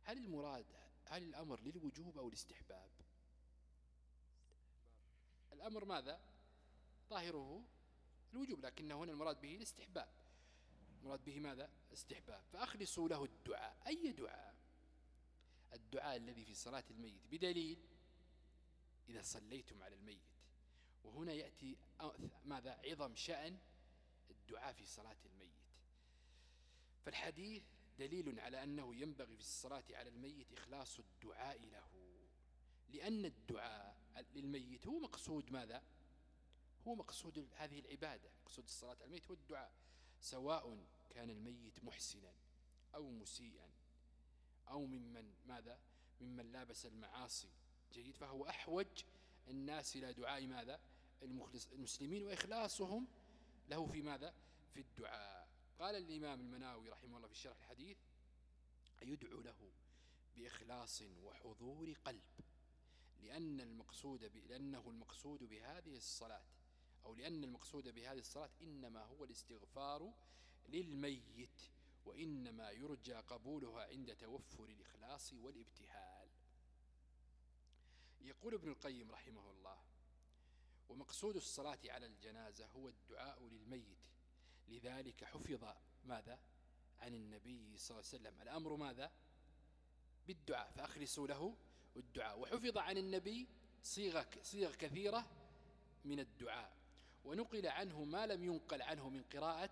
هل المراد هل الأمر للوجوب أو الاستحباب؟ الأمر ماذا؟ ظاهره الوجوب لكن هنا المراد به الاستحباب. المراد به ماذا؟ استحباب فأخلصوا له الدعاء. أي دعاء؟ الدعاء الذي في صلاة الميت. بدليل إذا صليتم على الميت. وهنا يأتي ماذا؟ عظم شأن الدعاء في صلاة الميت. فالحديث دليل على أنه ينبغي في الصلاة على الميت إخلاص الدعاء له. لأن الدعاء للميت هو مقصود ماذا؟ هو مقصود هذه العبادة مقصود الصلاة على الميت هو الدعاء سواء كان الميت محسنا أو مسيئا أو ممن ماذا؟ ممن لابس المعاصي جيد فهو أحوج الناس إلى دعاء ماذا؟ المخلص المسلمين وإخلاصهم له في ماذا؟ في الدعاء. قال الإمام المناوي رحمه الله في الشرح الحديث يدعو له بإخلاص وحضور قلب. لأن المقصود. لأنه المقصود بهذه الصلاة أو لأن المقصود بهذه الصلاة إنما هو الاستغفار للميت وإنما يرجى قبولها عند توفر الإخلاص والابتهال. يقول ابن القيم رحمه الله ومقصود الصلاة على الجنازة هو الدعاء للميت لذلك حفظ ماذا؟ عن النبي صلى الله عليه وسلم. الأمر ماذا؟ بالدعاء فأخلصوا له الدعاء وحفظ عن النبي صيغة صيغ كثيرة من الدعاء. ونقل عنه ما لم ينقل عنه من قراءة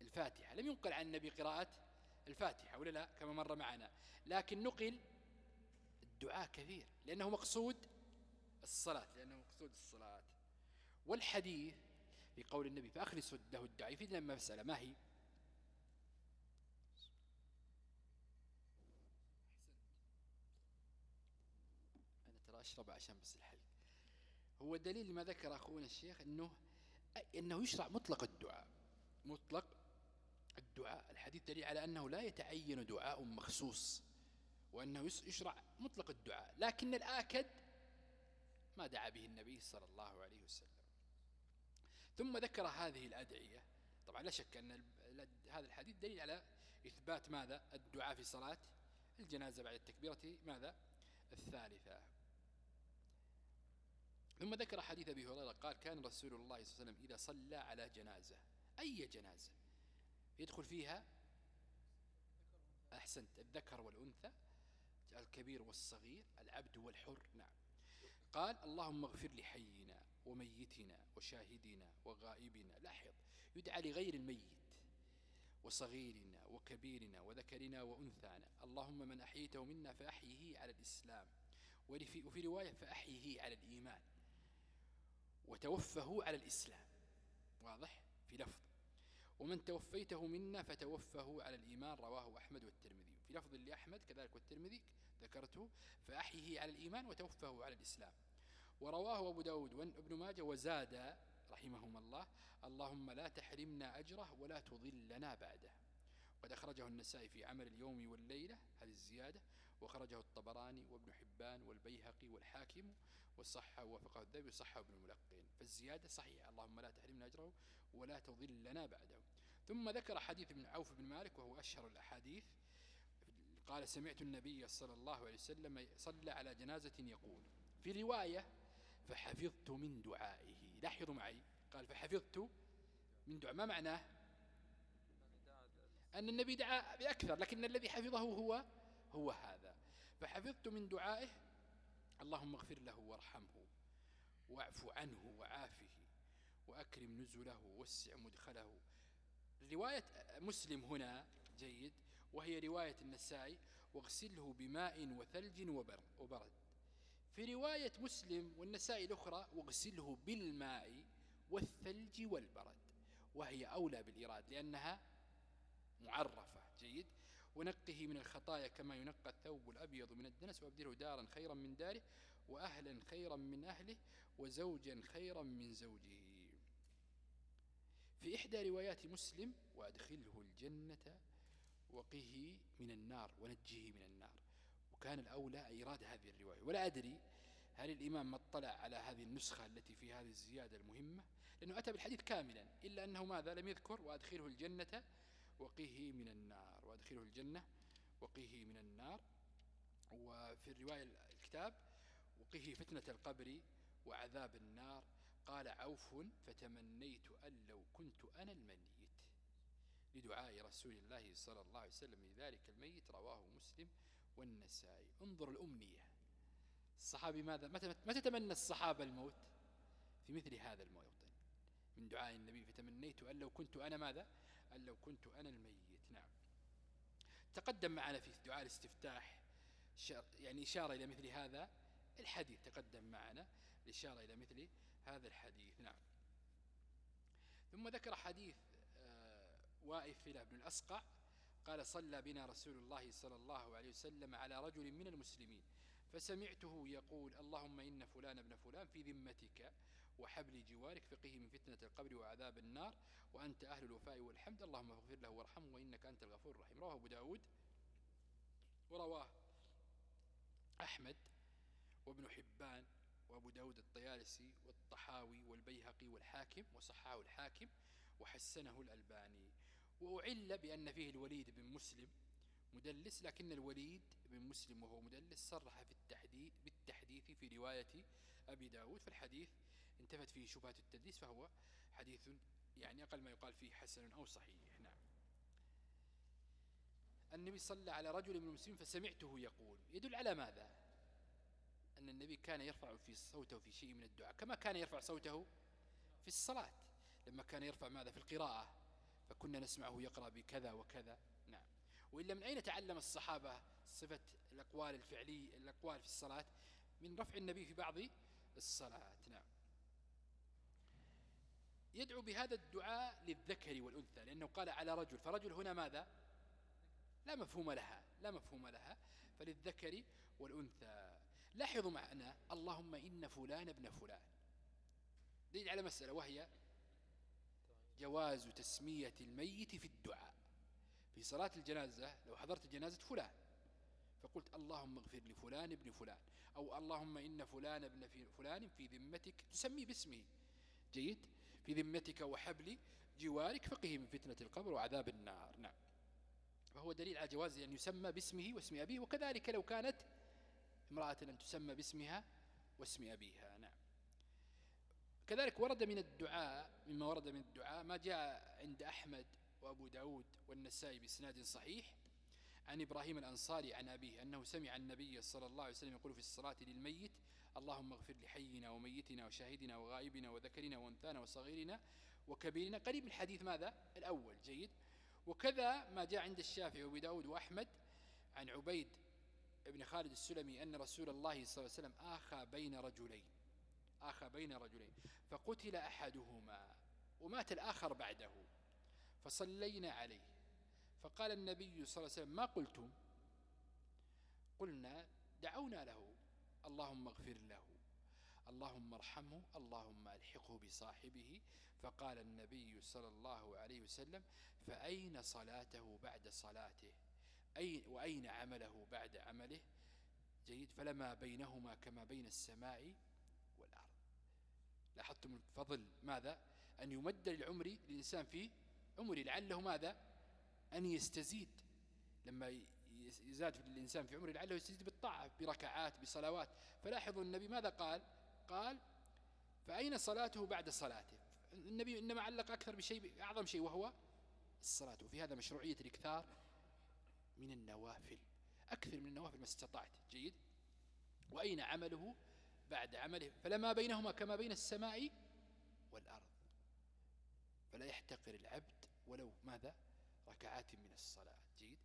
الفاتحة. لم ينقل عن النبي قراءة الفاتحة ولا لا؟ كما مر معنا. لكن نقل الدعاء كثير لأنه مقصود الصلاة لأنه مقصود الصلاة. والحديث في قول النبي فأخلص له الدعاء. يفيدنا مسألة ما هي؟ أشرب عشان بس الحلق. هو الدليل ما ذكر أخونا الشيخ أنه أنه يشرع مطلق الدعاء. مطلق الدعاء. الحديث دليل على أنه لا يتعين دعاء مخصوص وأنه يشرع مطلق الدعاء. لكن الآكد ما دعا به النبي صلى الله عليه وسلم. ثم ذكر هذه الأدعية. طبعا لا شك أن هذا الحديث دليل على إثبات ماذا؟ الدعاء في صلاة الجنازة بعد التكبيرة. ماذا؟ الثالثة. ثم ذكر حديث أبي هريرة قال كان رسول الله صلى الله عليه وسلم إذا صلى على جنازة أي جنازة؟ يدخل فيها أحسنت الذكر والأنثى الكبير والصغير العبد والحر نعم. قال اللهم اغفر لحينا وميتنا وشاهدنا وغائبنا لاحظ يدعى لغير الميت وصغيرنا وكبيرنا وذكرنا وأنثانا. اللهم من أحييته منا فأحيه على الإسلام وفي رواية فأحيه على الإيمان. وتوفه على الإسلام. واضح؟ في لفظ. ومن توفيته منا فتوفه على الإيمان رواه أحمد والترمذي. في لفظ لأحمد كذلك والترمذي ذكرته فأحيه على الإيمان وتوفه على الإسلام. ورواه أبو داود وابن ماجه وزاد رحمهما الله اللهم لا تحرمنا أجره ولا تضلنا بعده. وقد أخرجه النسائي في عمل اليوم والليلة هذه الزيادة وخرجه الطبراني وابن حبان والبيهقي والحاكم وصحه ووافقه الذهبي وصحه ابن الملقين فالزيادة صحيحة. اللهم لا تحرمنا أجره ولا تضلنا بعده. ثم ذكر حديث ابن عوف بن مالك وهو أشهر الأحاديث. قال سمعت النبي صلى الله عليه وسلم صلى على جنازة يقول في رواية فحفظت من دعائه. لاحظوا معي. قال فحفظت من دعاء. ما معناه أن النبي دعا بأكثر لكن الذي حفظه هو هو هذا. فحفظت من دعائه اللهم اغفر له وارحمه واعف عنه وعافه وأكرم نزله ووسع مدخله. رواية مسلم هنا جيد وهي رواية النسائي واغسله بماء وثلج وبرد في رواية مسلم والنسائي الأخرى واغسله بالماء والثلج والبرد وهي أولى بالإراد لأنها معرفة. جيد. ونقه من الخطايا كما ينقى الثوب الأبيض من الدنس وأبدله دارا خيرا من داره وأهلا خيرا من أهله وزوجا خيرا من زوجه. في إحدى روايات مسلم وأدخله الجنة وقه من النار ونجه من النار. وكان الأولى إيراد هذه الرواية. ولا أدري هل الإمام ما اطلع على هذه النسخة التي في هذه الزيادة المهمة لأنه أتى بالحديث كاملا إلا أنه ماذا؟ لم يذكر. وأدخله الجنة وقه من النار. وأدخله الجنة وقه من النار. وفي الرواية الكتاب وقه فتنة القبر وعذاب النار. قال عوف فتمنيت أن لو كنت أنا المنيت لدعاء رسول الله صلى الله عليه وسلم لذلك الميت رواه مسلم والنسائي. انظر الأمنية. الصحابي ماذا متى تمنى الصحابة الموت؟ في مثل هذا الموطن. من دعاء النبي فتمنيت أن لو كنت أنا ماذا؟ أن لو كنت أنا الميت. تقدم معنا في دعاء الاستفتاح يعني إشارة إلى مثل هذا الحديث. تقدم معنا الإشارة إلى مثل هذا الحديث. نعم. ثم ذكر حديث آه، وائفلة بن الأسقع. قال صلى بنا رسول الله صلى الله عليه وسلم على رجل من المسلمين. فسمعته يقول اللهم إن فلان ابن فلان في ذمتك وحبل جوارك فقه من فتنة القبر وعذاب النار وأنت أهل الوفاء والحمد. اللهم اغفر له وارحمه وإنك أنت الغفور الرحيم. رواه أبو داود ورواه أحمد وابن حبان وأبو داود الطيالسي والطحاوي والبيهقي والحاكم وصحاه الحاكم وحسنه الألباني. وأعل بأن فيه الوليد بن مسلم مدلس لكن الوليد بن مسلم وهو مدلس صرح في التحديث بالتحديث في رواية أبي داود. فالحديث انتفت فيه شبهة التدليس فهو حديث يعني أقل ما يقال فيه حسن أو صحيح. نعم. النبي صلى على رجل من المسلمين فسمعته يقول يدل على ماذا؟ أن النبي كان يرفع في صوته في شيء من الدعاء كما كان يرفع صوته في الصلاة. لما كان يرفع ماذا؟ في القراءة فكنا نسمعه يقرأ بكذا وكذا. نعم. وإلا من أين تعلم الصحابة صفة الأقوال الفعلية الأقوال في الصلاة؟ من رفع النبي في بعض الصلاة. نعم. يدعو بهذا الدعاء للذكر والأنثى لأنه قال على رجل فرجل هنا ماذا؟ لا مفهوم لها لا مفهوم لها فللذكر والأنثى. لاحظوا معنا اللهم إن فلان ابن فلان. دليل على مسألة وهي جواز تسمية الميت في الدعاء. في صلاة الجنازة لو حضرت جنازة فلان فقلت اللهم اغفر لفلان ابن فلان أو اللهم إن فلان ابن فلان في ذمتك تسميه باسمه. جيد؟ في ذمتك وحبل جوارك فقه من فتنة القبر وعذاب النار. نعم. فهو دليل على جواز أن يسمى باسمه واسم أبيه وكذلك لو كانت امرأة أن تسمى باسمها واسم أبيها. نعم. كذلك ورد من الدعاء مما ورد من الدعاء ما جاء عند أحمد وأبو داود والنسائي بإسناد صحيح عن إبراهيم الأنصاري عن أبيه أنه سمع النبي صلى الله عليه وسلم يقول في الصلاة للميت اللهم اغفر لحينا وميتنا وشاهدنا وغائبنا وذكرنا وانثانا وصغيرنا وكبيرنا. قريب الحديث ماذا؟ الأول. جيد. وكذا ما جاء عند الشافعي وابي داود وأحمد عن عبيد بن خالد السلمي أن رسول الله صلى الله عليه وسلم آخى بين رجلين. آخى بين رجلين. فقتل أحدهما ومات الآخر بعده. فصلينا عليه. فقال النبي صلى الله عليه وسلم ما قلتم؟ قلنا دعونا له. اللهم اغفر له اللهم ارحمه اللهم ألحقه بصاحبه. فقال النبي صلى الله عليه وسلم فأين صلاته بعد صلاته؟ أين وأين عمله بعد عمله؟ جيد. فلما بينهما كما بين السماء والأرض. لاحظتم الفضل ماذا؟ أن يمد للعمر للإنسان في عمره. لعله ماذا؟ أن يستزيد. لما يزاد في الإنسان في عمره لعله يستزيد بالطاعة بركعات بصلوات. فلاحظوا النبي ماذا قال؟ قال فأين صلاته بعد صلاته؟ النبي إنما علق أكثر بشيء أعظم شيء وهو الصلاة. وفي هذا مشروعية الإكثار من النوافل. أكثر من النوافل ما استطعت. جيد. وأين عمله بعد عمله؟ فلما بينهما كما بين السماء والأرض. فلا يحتقر العبد ولو ماذا؟ ركعات من الصلاة. جيد.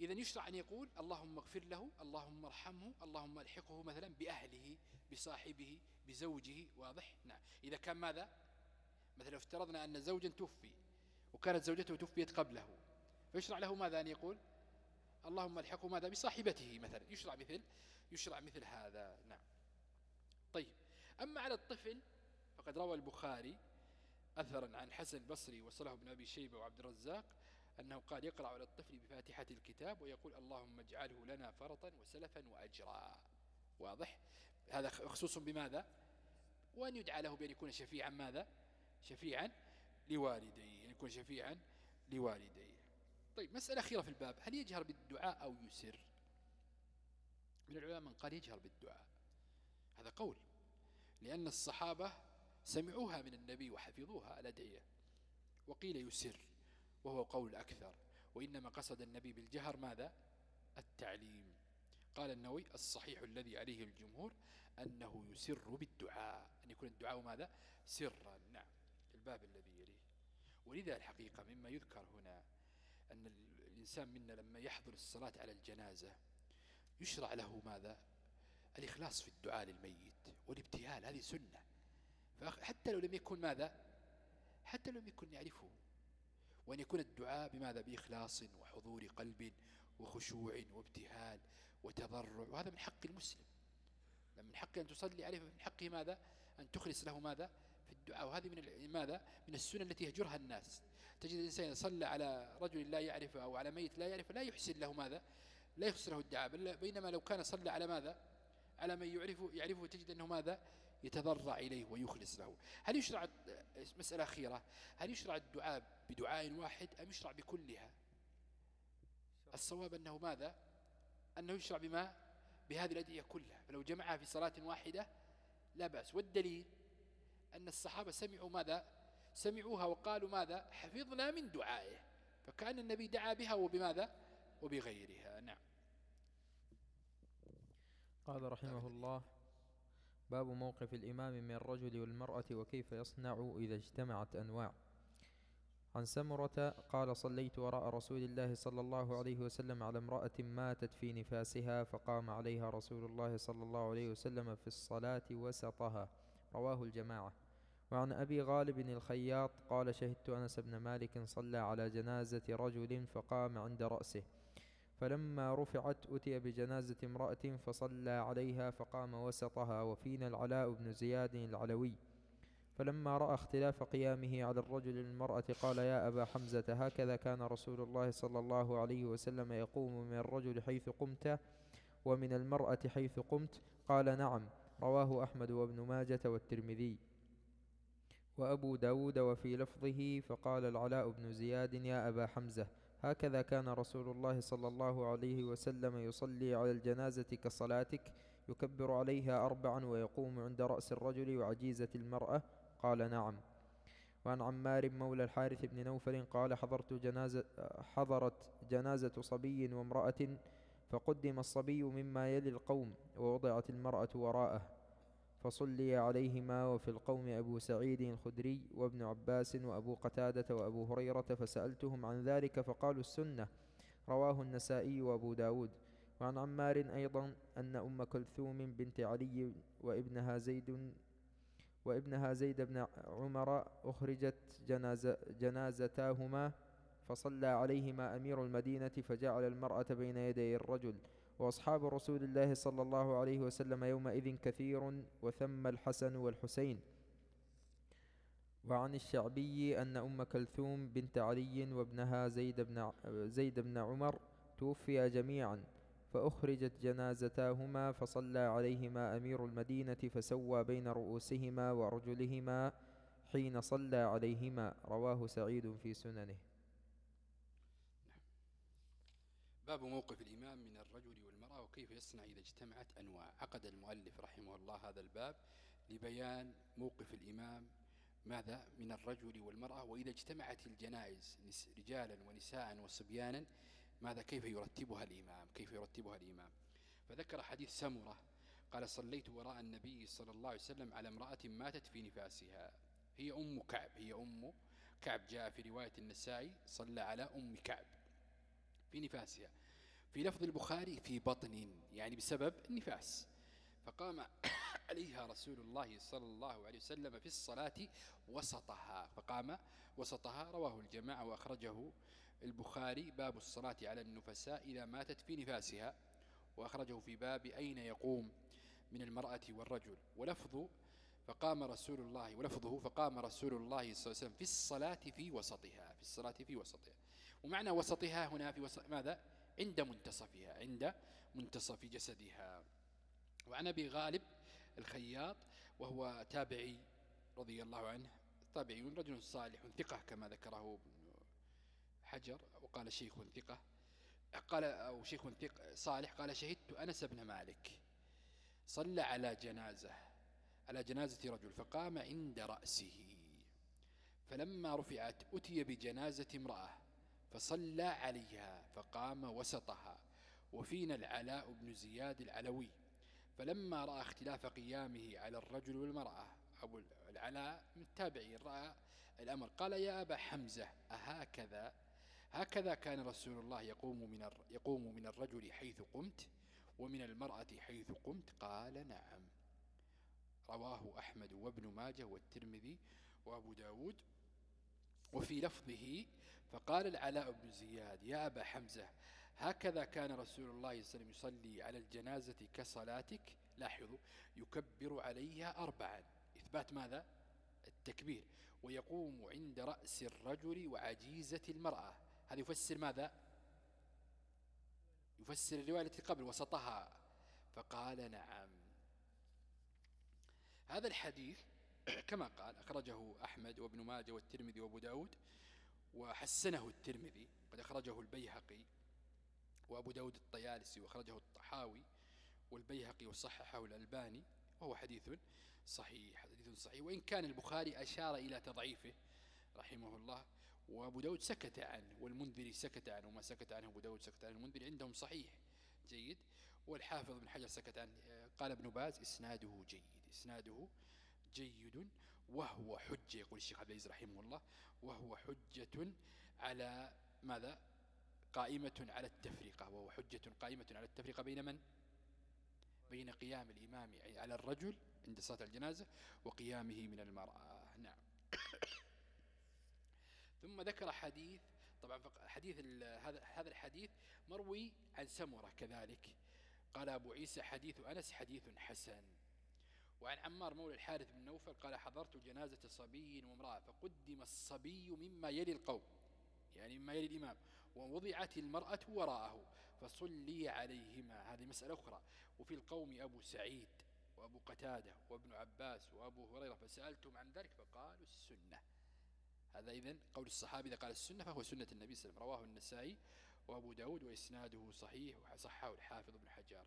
إذا يشرع أن يقول اللهم اغفر له اللهم ارحمه اللهم ألحقه مثلا بأهله بصاحبه بزوجه واضح؟ نعم. إذا كان ماذا؟ مثلا افترضنا أن زوجا توفي وكانت زوجته توفيت قبله فيشرع له ماذا أن يقول؟ اللهم ألحقه ماذا؟ بصاحبته مثلا. يشرع مثل يشرع مثل هذا. نعم. طيب. أما على الطفل فقد روى البخاري أثرا عن حسن البصري وصله بن أبي شيبة وعبد الرزاق أنه قال يقرأ على الطفل بفاتحة الكتاب ويقول اللهم اجعله لنا فرطا وسلفا وأجرا. واضح؟ هذا خصوص بماذا؟ وأن يدعى له بأن يكون شفيعا ماذا؟ شفيعا لوالديه أن يكون شفيعا لوالديه. طيب مسألة أخيرة في الباب. هل يجهر بالدعاء أو يسر؟ من العلماء من قال يجهر بالدعاء. هذا قول. لأن الصحابة سمعوها من النبي وحفظوها الأدعية وقيل يسر. وهو قول أكثر وإنما قصد النبي بالجهر ماذا؟ التعليم. قال النووي الصحيح الذي عليه الجمهور أنه يسر بالدعاء. أن يكون الدعاء ماذا؟ سرا. نعم. الباب الذي يليه. ولذا الحقيقة مما يذكر هنا أن الإنسان منا لما يحضر الصلاة على الجنازة يشرع له ماذا؟ الإخلاص في الدعاء للميت والابتهال. هذه سنة. حتى لو لم يكن ماذا؟ حتى لو لم يكن يعرفه. وأن يكون الدعاء بماذا؟ بإخلاص وحضور قلب وخشوع وابتهال وتضرع. وهذا من حق المسلم. من حقه أن تصلي عليه من حقه ماذا؟ أن تخلص له ماذا؟ في الدعاء. وهذه من ماذا؟ من السنن التي يهجرها الناس. تجد الإنسان صلى على رجل لا يعرفه أو على ميت لا يعرفه لا يحسن له ماذا؟ لا يحسن له الدعاء. بينما لو كان صلى على ماذا؟ على من يعرفه يعرفه تجد أنه ماذا؟ يتضرع إليه ويخلص له. هل يشرع مسألة أخيرة؟ هل يشرع الدعاء بدعاء واحد أم يشرع بكلها؟ الصواب أنه ماذا؟ أنه يشرع بما؟ بهذه الأدعية كلها. فلو جمعها في صلاة واحدة لا بأس. والدليل أن الصحابة سمعوا ماذا؟ سمعوها وقالوا ماذا؟ حفظنا من دعائه. فكأن النبي دعا بها وبماذا؟ وبغيرها. نعم. قال رحمه الله باب موقف الإمام من الرجل والمرأة وكيف يصنع إذا اجتمعت أنواع. عن سمرة قال صليت وراء رسول الله صلى الله عليه وسلم على امرأة ماتت في نفاسها فقام عليها رسول الله صلى الله عليه وسلم في الصلاة وسطها. رواه الجماعة. وعن أبي غالب الخياط قال شهدت أنس بن مالك صلى على جنازة رجل فقام عند رأسه. فلما رفعت أتي بجنازة امرأة فصلى عليها فقام وسطها وفينا العلاء بن زياد العلوي. فلما رأى اختلاف قيامه على الرجل المرأة قال يا أبا حمزة هكذا كان رسول الله صلى الله عليه وسلم يقوم من الرجل حيث قمت ومن المرأة حيث قمت. قال نعم رواه أحمد وابن ماجة والترمذي. وأبو داود وفي لفظه فقال العلاء بن زياد يا أبا حمزة هكذا كان رسول الله صلى الله عليه وسلم يصلي على الجنازة كصلاتك يكبر عليها أربعا ويقوم عند رأس الرجل وعجيزة المرأة. قال نعم. وعن عمار مولى الحارث بن نوفل قال حضرت جنازة حضرت جنازة صبي وامرأة فقدم الصبي مما يلي القوم ووضعت المرأة وراءه. فصلي عليهما وفي القوم أبو سعيد الخدري وابن عباس وأبو قتادة وأبو هريرة فسألتهم عن ذلك فقالوا السنة. رواه النسائي وأبو داود. وعن عمار أيضا أن أم كلثوم بنت علي وابنها زيد وابنها زيد بن عمر أخرجت جنازة جنازتاهما فصلى عليهما أمير المدينة فجعل المرأة بين يدي الرجل. وأصحاب رسول الله صلى الله عليه وسلم يومئذ كثير وثم الحسن والحسين. وعن الشعبي أن أم كلثوم بنت علي وابنها زيد بن, زيد بن عمر توفيا جميعا فأخرجت جنازتاهما فصلى عليهما أمير المدينة فسوى بين رؤوسهما وأرجلهما حين صلى عليهما. رواه سعيد في سننه. باب موقف الإمام من الرجل وكيف يصنع إذا اجتمعت أنواع. عقد المؤلف رحمه الله هذا الباب لبيان موقف الإمام ماذا؟ من الرجل والمرأة وإذا اجتمعت الجنائز رجالا ونساء وصبيانا ماذا؟ كيف يرتبها الإمام؟ كيف يرتبها الإمام؟ فذكر حديث سمرة قال صليت وراء النبي صلى الله عليه وسلم على امرأة ماتت في نفاسها. هي أم كعب هي أم كعب جاء في رواية النسائي صلى على أم كعب في نفاسها. في لفظ البخاري في بطن يعني بسبب النفاس. فقام عليها رسول الله صلى الله عليه وسلم في الصلاة وسطها. فقام وسطها رواه الجماعة وأخرجه البخاري. باب الصلاة على النفساء إذا ماتت في نفاسها وأخرجه في باب أين يقوم من المرأة والرجل. ولفظ فقام رسول الله ولفظه فقام رسول الله صلى الله عليه وسلم في الصلاة في وسطها في الصلاة في وسطها. ومعنى وسطها هنا في وسط ماذا؟ عند منتصفها عند منتصف جسدها. وعن أبي غالب الخياط وهو تابعي رضي الله عنه تابعي رجل صالح ثقة كما ذكره حجر وقال شيخ ثقة قال أو شيخ ثقة صالح قال شهدت أنس بن مالك. صلى على جنازة على جنازة رجل فقام عند رأسه. فلما رفعت أتي بجنازة امرأة. فصلى عليها فقام وسطها. وفينا العلاء بن زياد العلوي. فلما رأى اختلاف قيامه على الرجل والمرأة أبو العلاء من التابعين رأى الأمر قال يا أبا حمزة أهكذا؟ هكذا كان رسول الله يقوم من يقوم من الرجل حيث قمت ومن المرأة حيث قمت قال نعم. رواه أحمد وابن ماجه والترمذي وأبو داود وفي لفظه فقال العلاء بن زياد يا أبا حمزة هكذا كان رسول الله صلى الله عليه وسلم يصلي على الجنازة كصلاتك لاحظوا يكبر عليها أربعا. إثبات ماذا؟ التكبير. ويقوم عند رأس الرجل وعجيزة المرأة. هذا يفسر ماذا؟ يفسر الرواية التي قبل وسطها. فقال نعم. هذا الحديث كما قال أخرجه أحمد وابن ماجه والترمذي وأبو داود وحسنه الترمذي قد أخرجه البيهقي وأبو داود الطيالسي وأخرجه الطحاوي والبيهقي وصححه الألباني وهو حديث صحيح حديث صحيح. وإن كان البخاري أشار إلى تضعيفه رحمه الله وأبو داود سكت عنه والمنذري سكت عنه وما سكت عنه أبو داود سكت عنه المنذري عندهم صحيح جيد. والحافظ بن حجر سكت عنه قال ابن باز إسناده جيد إسناده جيد وهو حجة يقول الشيخ عبد العزيز رحمه الله وهو حجة على ماذا؟ قائمة على التفرقة وهو حجة قائمة على التفرقة بين من؟ بين قيام الإمام على الرجل عند صلاة الجنازة وقيامه من المرأة. نعم. ثم ذكر حديث طبعا حديث هذا هذا الحديث مروي عن سمرة كذلك. قال أبو عيسى حديث أنس حديث حسن. وعن عمار مولى الحارث بن نوفل قال حضرت جنازة صبي وامرأة فقدم الصبي مما يلي القوم يعني مما يلي الإمام ووضعت المرأة وراءه فصلي عليهما. هذه مسألة أخرى. وفي القوم أبو سعيد وأبو قتادة وابن عباس وأبو هريرة فسألتم عن ذلك فقالوا السنة. هذا إذن قول الصحابي إذا قال السنة فهو سنة النبي صلى الله عليه وسلم رواه النسائي وأبو داود وإسناده صحيح وصحه الحافظ بن حجار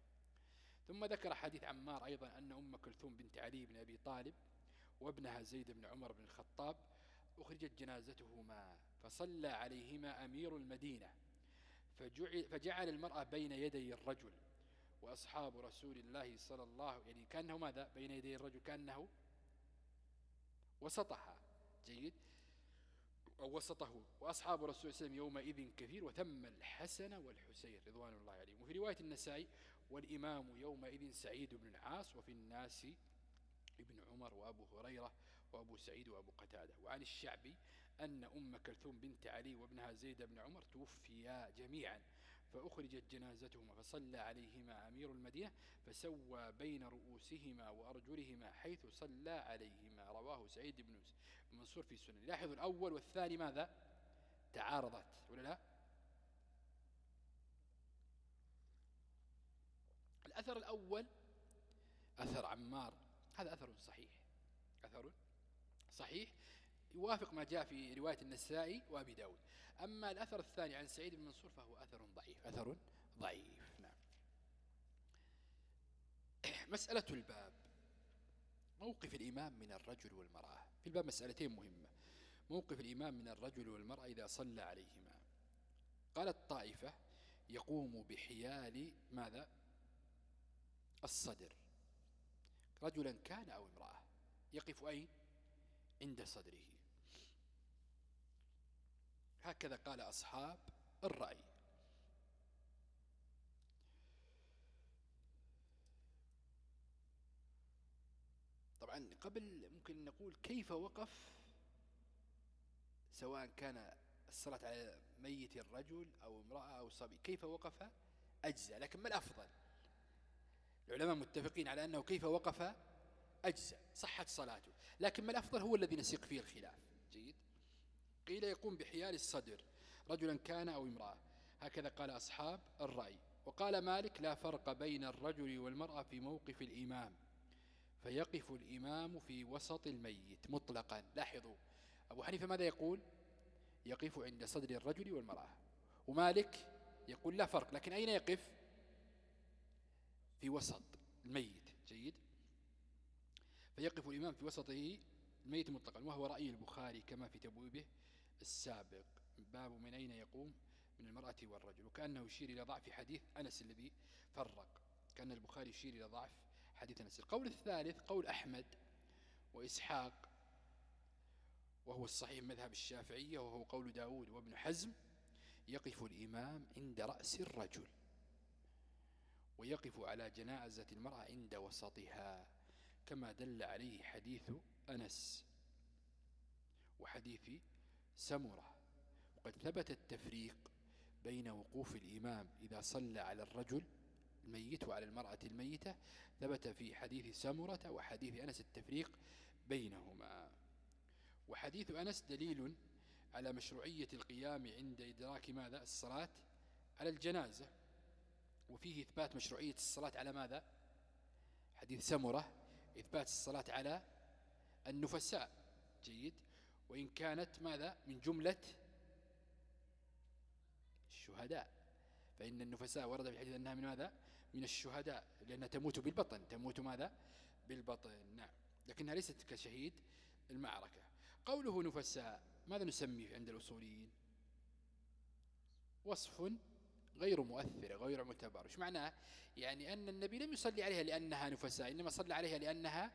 ثم ذكر حديث عمار أيضا أن أم كلثوم بنت علي بن أبي طالب وابنها زيد بن عمر بن الخطاب أخرجت جنازتهما فصلى عليهما أمير المدينة فجعل المرأة بين يدي الرجل وأصحاب رسول الله صلى الله يعني كأنه ماذا؟ بين يدي الرجل كأنه وسطها. جيد. أو وسطه وأصحاب رسول الله يومئذ كثير وثم الحسن والحسين رضوان الله عليهم. وفي رواية النسائي والإمام يومئذ سعيد بن العاص وفي الناس ابن عمر وأبو هريرة وأبو سعيد وأبو قتادة. وعن الشعبي أن أم كلثوم بنت علي وابنها زيد بن عمر توفيا جميعا فأخرجت جنازتهما فصلى عليهما أمير المدينة فسوى بين رؤوسهما وأرجلهما حيث صلى عليهما. رواه سعيد بن منصور في السنن. لاحظوا الأول والثاني ماذا؟ تعارضت ولا لا؟ الأثر الأول أثر عمار. هذا أثر صحيح. أثر صحيح. يوافق ما جاء في رواية النسائي وأبي داود. أما الأثر الثاني عن سعيد بن منصور فهو أثر ضعيف. أثر ضعيف. نعم. مسألة الباب. موقف الإمام من الرجل والمرأة. في الباب مسألتين مهمة. موقف الإمام من الرجل والمرأة إذا صلى عليهما. قالت طائفة يقوم بحيال ماذا؟ الصدر. رجلا كان أو امرأة. يقف أين؟ عند صدره. هكذا قال أصحاب الرأي. طبعا قبل ممكن نقول كيف وقف سواء كان الصلاة على ميت الرجل أو امرأة أو صبي كيف وقف؟ أجزاء لكن ما الأفضل؟ العلماء متفقين على أنه كيف وقف أجزاء صحت صلاته. لكن ما الأفضل هو الذي نسيق فيه الخلاف. جيد؟ قيل يقوم بحيال الصدر رجلا كان أو امرأة. هكذا قال أصحاب الرأي. وقال مالك لا فرق بين الرجل والمرأة في موقف الإمام. فيقف الإمام في وسط الميت مطلقا. لاحظوا. أبو حنيفة ماذا يقول؟ يقف عند صدر الرجل والمرأة. ومالك يقول لا فرق. لكن أين يقف؟ في وسط الميت. جيد. فيقف الإمام في وسطه الميت مطلقا وهو رأي البخاري كما في تبويبه السابق. باب من أين يقوم؟ من المرأة والرجل. وكأنه يشير إلى ضعف حديث أنس الذي فرق. كأن البخاري يشير إلى ضعف حديث أنس. القول الثالث قول أحمد وإسحاق وهو الصحيح مذهب الشافعية وهو قول داود وابن حزم يقف الإمام عند رأس الرجل. ويقف على جنازة المرأة عند وسطها كما دل عليه حديث أنس وحديث سمرة. وقد ثبت التفريق بين وقوف الإمام إذا صلى على الرجل الميت وعلى المرأة الميتة. ثبت في حديث سمرة وحديث أنس التفريق بينهما. وحديث أنس دليل على مشروعية القيام عند إدراك ماذا؟ الصلاة على الجنازة. وفيه إثبات مشروعية الصلاة على ماذا؟ حديث سمرة إثبات الصلاة على النفساء. جيد. وإن كانت ماذا؟ من جملة الشهداء. فإن النفساء ورد في الحديث أنها من ماذا؟ من الشهداء لأنها تموت بالبطن. تموت ماذا؟ بالبطن. نعم. لكنها ليست كشهيد المعركة. قوله نفساء ماذا نسميه عند الأصوليين؟ وصف غير مؤثر غير معتبر إيش معناه يعني أن النبي لم يصلي عليها لأنها نفساء إنما صلى عليها لأنها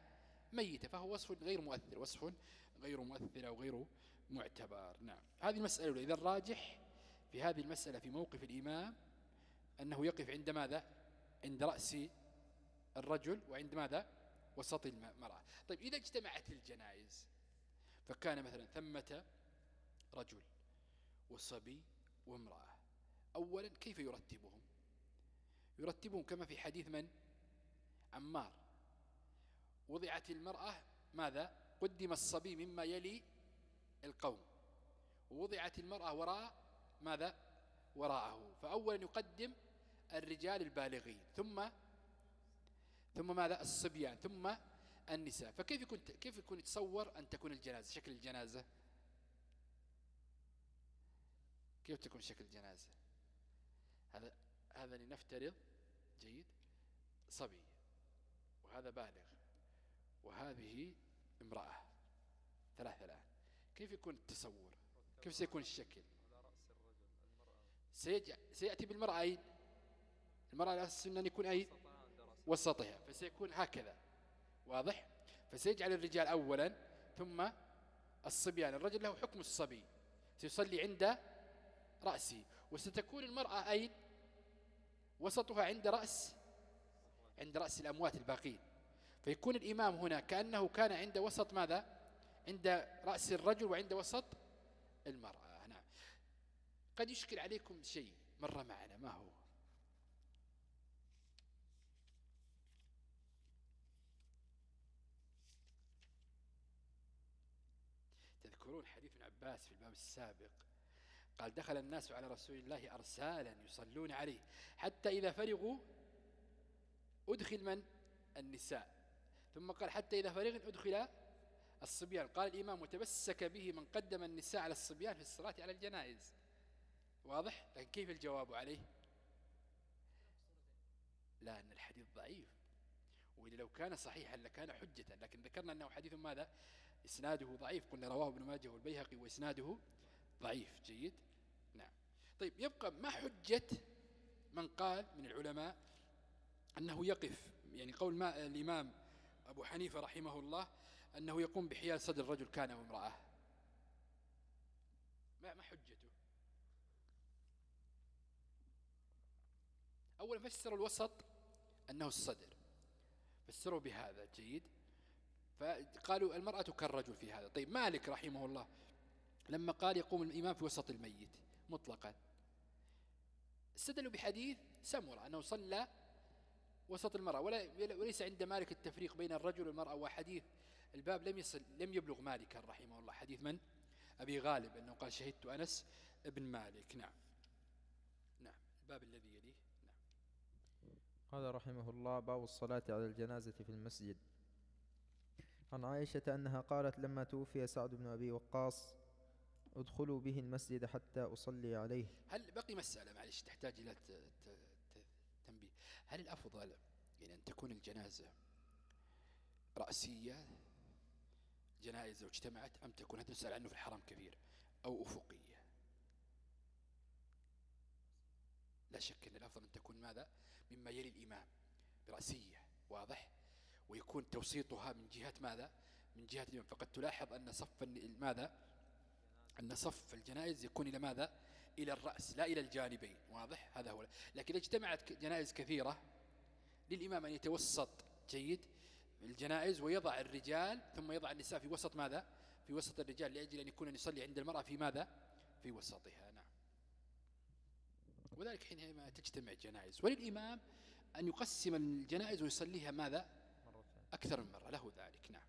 ميتة فهو وصف غير مؤثر وصف غير مؤثر أو غير معتبر. نعم. هذه المسألة إذا الراجح في هذه المسألة في موقف الإمام أنه يقف عند ماذا؟ عند رأس الرجل وعند ماذا؟ وسط المرأة. طيب إذا اجتمعت الجنائز فكان مثلا ثمة رجل وصبي وامرأة. أولا كيف يرتبهم؟ يرتبهم كما في حديث من؟ عمار. وضعت المرأة ماذا؟ قدم الصبي مما يلي القوم. ووضعت المرأة وراء ماذا؟ وراءه. فأولا يقدم الرجال البالغين ثم ثم ماذا؟ الصبيان ثم النساء. فكيف يكون كيف يكون يتصور أن تكون الجنازة؟ شكل الجنازة؟ كيف تكون شكل الجنازة؟ هذا هذا لنفترض جيد صبي وهذا بالغ وهذه امرأة ثلاثة الآن. كيف يكون التصور؟ كيف سيكون الشكل؟ سيأتي بالمرأة أين؟ المرأة السنة أن يكون أين؟ وسطها. فسيكون هكذا. واضح؟ فسيجعل الرجال أولا ثم الصبيان. الرجل له حكم الصبي. سيصلي عند رأسه. وستكون المرأة أين؟ وسطها عند رأس عند رأس الأموات الباقين. فيكون الإمام هنا كأنه كان عند وسط ماذا؟ عند رأس الرجل وعند وسط المرأة. نعم قد يشكل عليكم شيء. مر معنا. ما هو؟ تذكرون حديث عباس في الباب السابق قال دخل الناس على رسول الله أرسالا يصلون عليه. حتى إذا فرغوا أدخل من؟ النساء. ثم قال حتى إذا فرغ أدخل الصبيان. قال الإمام وتمسك به من قدم النساء على الصبيان في الصلاة على الجنائز. واضح؟ لكن كيف الجواب عليه؟ لا أن الحديث ضعيف. وإذا لو كان صحيحا لكان حجة. لكن ذكرنا أنه حديث ماذا؟ إسناده ضعيف. قلنا رواه ابن ماجه والبيهقي وإسناده ضعيف جيد؟ نعم. طيب يبقى ما حجة من قال من العلماء أنه يقف؟ يعني قول ما الإمام أبو حنيفة رحمه الله أنه يقوم بحيال صدر الرجل كان أو امرأة. ما ما حجته؟ أولا فسروا الوسط أنه الصدر. فسروا بهذا جيد؟ فقالوا المرأة كالرجل في هذا. طيب مالك رحمه الله لما قال يقوم الإمام في وسط الميت مطلقا. استدلوا بحديث سمرة أنه صلى وسط المرأة وليس عند مالك التفريق بين الرجل والمرأة وحديث الباب لم يصل لم يبلغ مالكا رحمه الله. حديث من؟ أبي غالب أنه قال شهدت أنس ابن مالك. نعم. نعم. الباب الذي يليه. نعم. قال رحمه الله باب الصلاة على الجنازة في المسجد. عن عائشة أنها قالت لما توفي سعد بن أبي وقاص ادخلوا به المسجد حتى أصلي عليه. هل بقي مسألة معلش تحتاج إلى تنبيه. هل الأفضل يعني أن تكون الجنازة رأسية جنائز لو اجتمعت أم تكون هذا نسأل عنه في الحرم كثير أو أفقية؟ لا شك أن الأفضل أن تكون ماذا؟ مما يلي الإمام برأسية واضح؟ ويكون توسيطها من جهة ماذا؟ من جهة الإمام. فقد تلاحظ أن صف ماذا؟ أن صف الجنائز يكون إلى ماذا؟ إلى الرأس لا إلى الجانبين واضح؟ هذا هو. لكن اجتمعت جنائز كثيرة للإمام أن يتوسط جيد الجنائز ويضع الرجال ثم يضع النساء في وسط ماذا؟ في وسط الرجال لأجل أن يكون أن يصلي عند المرأة في ماذا؟ في وسطها نعم. وذلك حينما تجتمع جنائز. وللإمام أن يقسم الجنائز ويصليها ماذا؟ أكثر من مرة له ذلك نعم.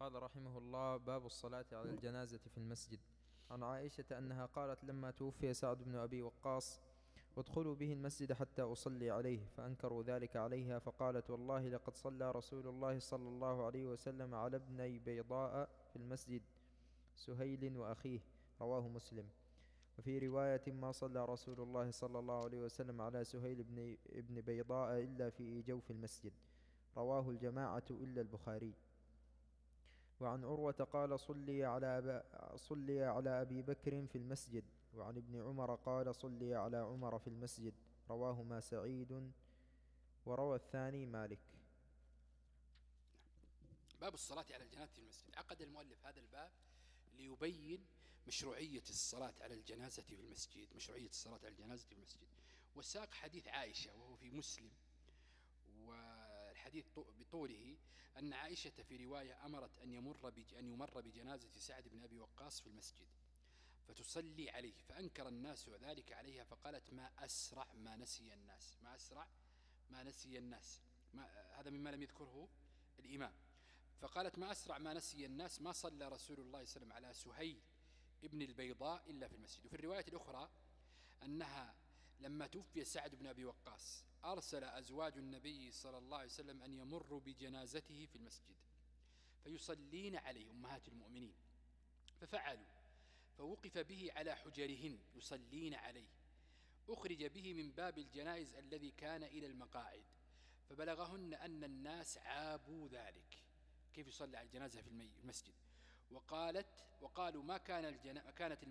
قال رحمه الله باب الصلاة على الجنازة في المسجد. عن عائشة أنها قالت لما توفي سعد بن أبي وقاص وادخلوا به المسجد حتى أصلي عليه فأنكروا ذلك عليها فقالت والله لقد صلى رسول الله صلى الله عليه وسلم على ابني بيضاء في المسجد سهيل وأخيه. رواه مسلم. وفي رواية ما صلى رسول الله صلى الله عليه وسلم على سهيل بن, ابن بيضاء إلا في جوف المسجد. رواه الجماعة إلا البخاري. وعن عروة قال صلي على صلي على أبي بكر في المسجد. وعن ابن عمر قال صلي على عمر في المسجد. رواهما سعيد. وروى الثاني مالك. باب الصلاة على الجنازة في المسجد. عقد المؤلف هذا الباب ليبين مشروعية الصلاة على الجنازة في المسجد مشروعية الصلاة على الجنازة في المسجد. وساق حديث عائشة وهو في مسلم. والحديث بطوله أن عائشة في رواية أمرت أن يمر أن يمر بجنازة سعد بن أبي وقاص في المسجد فتصلي عليه فأنكر الناس ذلك عليها فقالت ما أسرع ما نسي الناس ما أسرع ما نسي الناس ما هذا مما لم يذكره الإمام. فقالت ما أسرع ما نسي الناس ما صلى رسول الله صلى الله عليه وسلم على سهيل ابن البيضاء إلا في المسجد. وفي الرواية الأخرى أنها لما توفي سعد بن أبي وقاص أرسل أزواج النبي صلى الله عليه وسلم أن يمروا بجنازته في المسجد فيصلين عليه أمهات المؤمنين. ففعلوا فوقف به على حجرهن يصلين عليه. أخرج به من باب الجنائز الذي كان إلى المقاعد فبلغهن أن الناس عابوا ذلك. كيف يصلي على الجنازة في المسجد؟ وقالت وقالوا ما كان الجنا كانت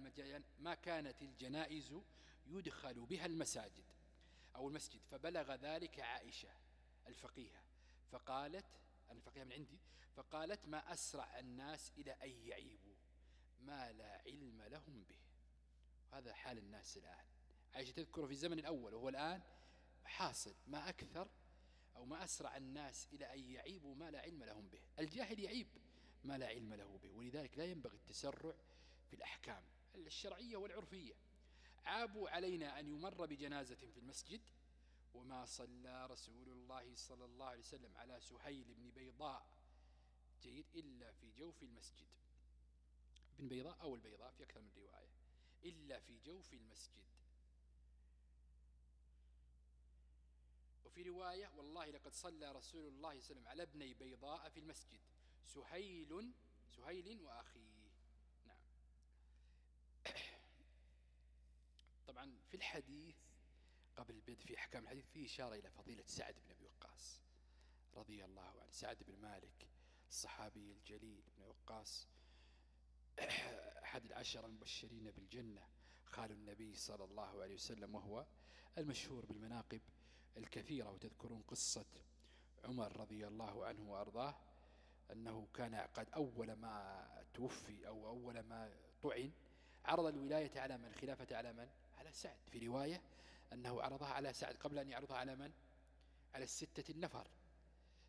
ما كانت الجنائز يدخل بها المساجد أو المسجد فبلغ ذلك عائشة الفقيهة فقالت الفقيهة من عندي فقالت ما أسرع الناس إلى أن يعيبوا ما لا علم لهم به. هذا حال الناس الآن. عائشة تذكر في الزمن الأول وهو الآن حاصل ما أكثر أو ما أسرع الناس إلى أن يعيبوا ما لا علم لهم به. الجاهل يعيب ما لا علم له به ولذلك لا ينبغي التسرع في الأحكام الشرعية والعرفية. عابوا علينا أن يمر بجنازة في المسجد وما صلى رسول الله صلى الله عليه وسلم على سهيل بن بيضاء جيد إلا في جوف المسجد. بن بيضاء أو البيضاء في أكثر من رواية. إلا في جوف المسجد. وفي رواية والله لقد صلى رسول الله صلى الله عليه وسلم على ابني بيضاء في المسجد. سهيل سهيل وأخيه نعم طبعا في الحديث قبل البدء في أحكام الحديث فيه إشارة إلى فضيلة سعد بن أبي وقاص رضي الله عنه. سعد بن مالك الصحابي الجليل بن وقاص أحد العشر المبشرين بالجنة خال النبي صلى الله عليه وسلم وهو المشهور بالمناقب الكثيرة. وتذكرون قصة عمر رضي الله عنه وأرضاه أنه كان قد أول ما توفي أو أول ما طعن عرض الولاية على من؟ الخلافة على من؟ سعد في رواية أنه عرضها على سعد. قبل أن يعرضها على من؟ على الستة النفر.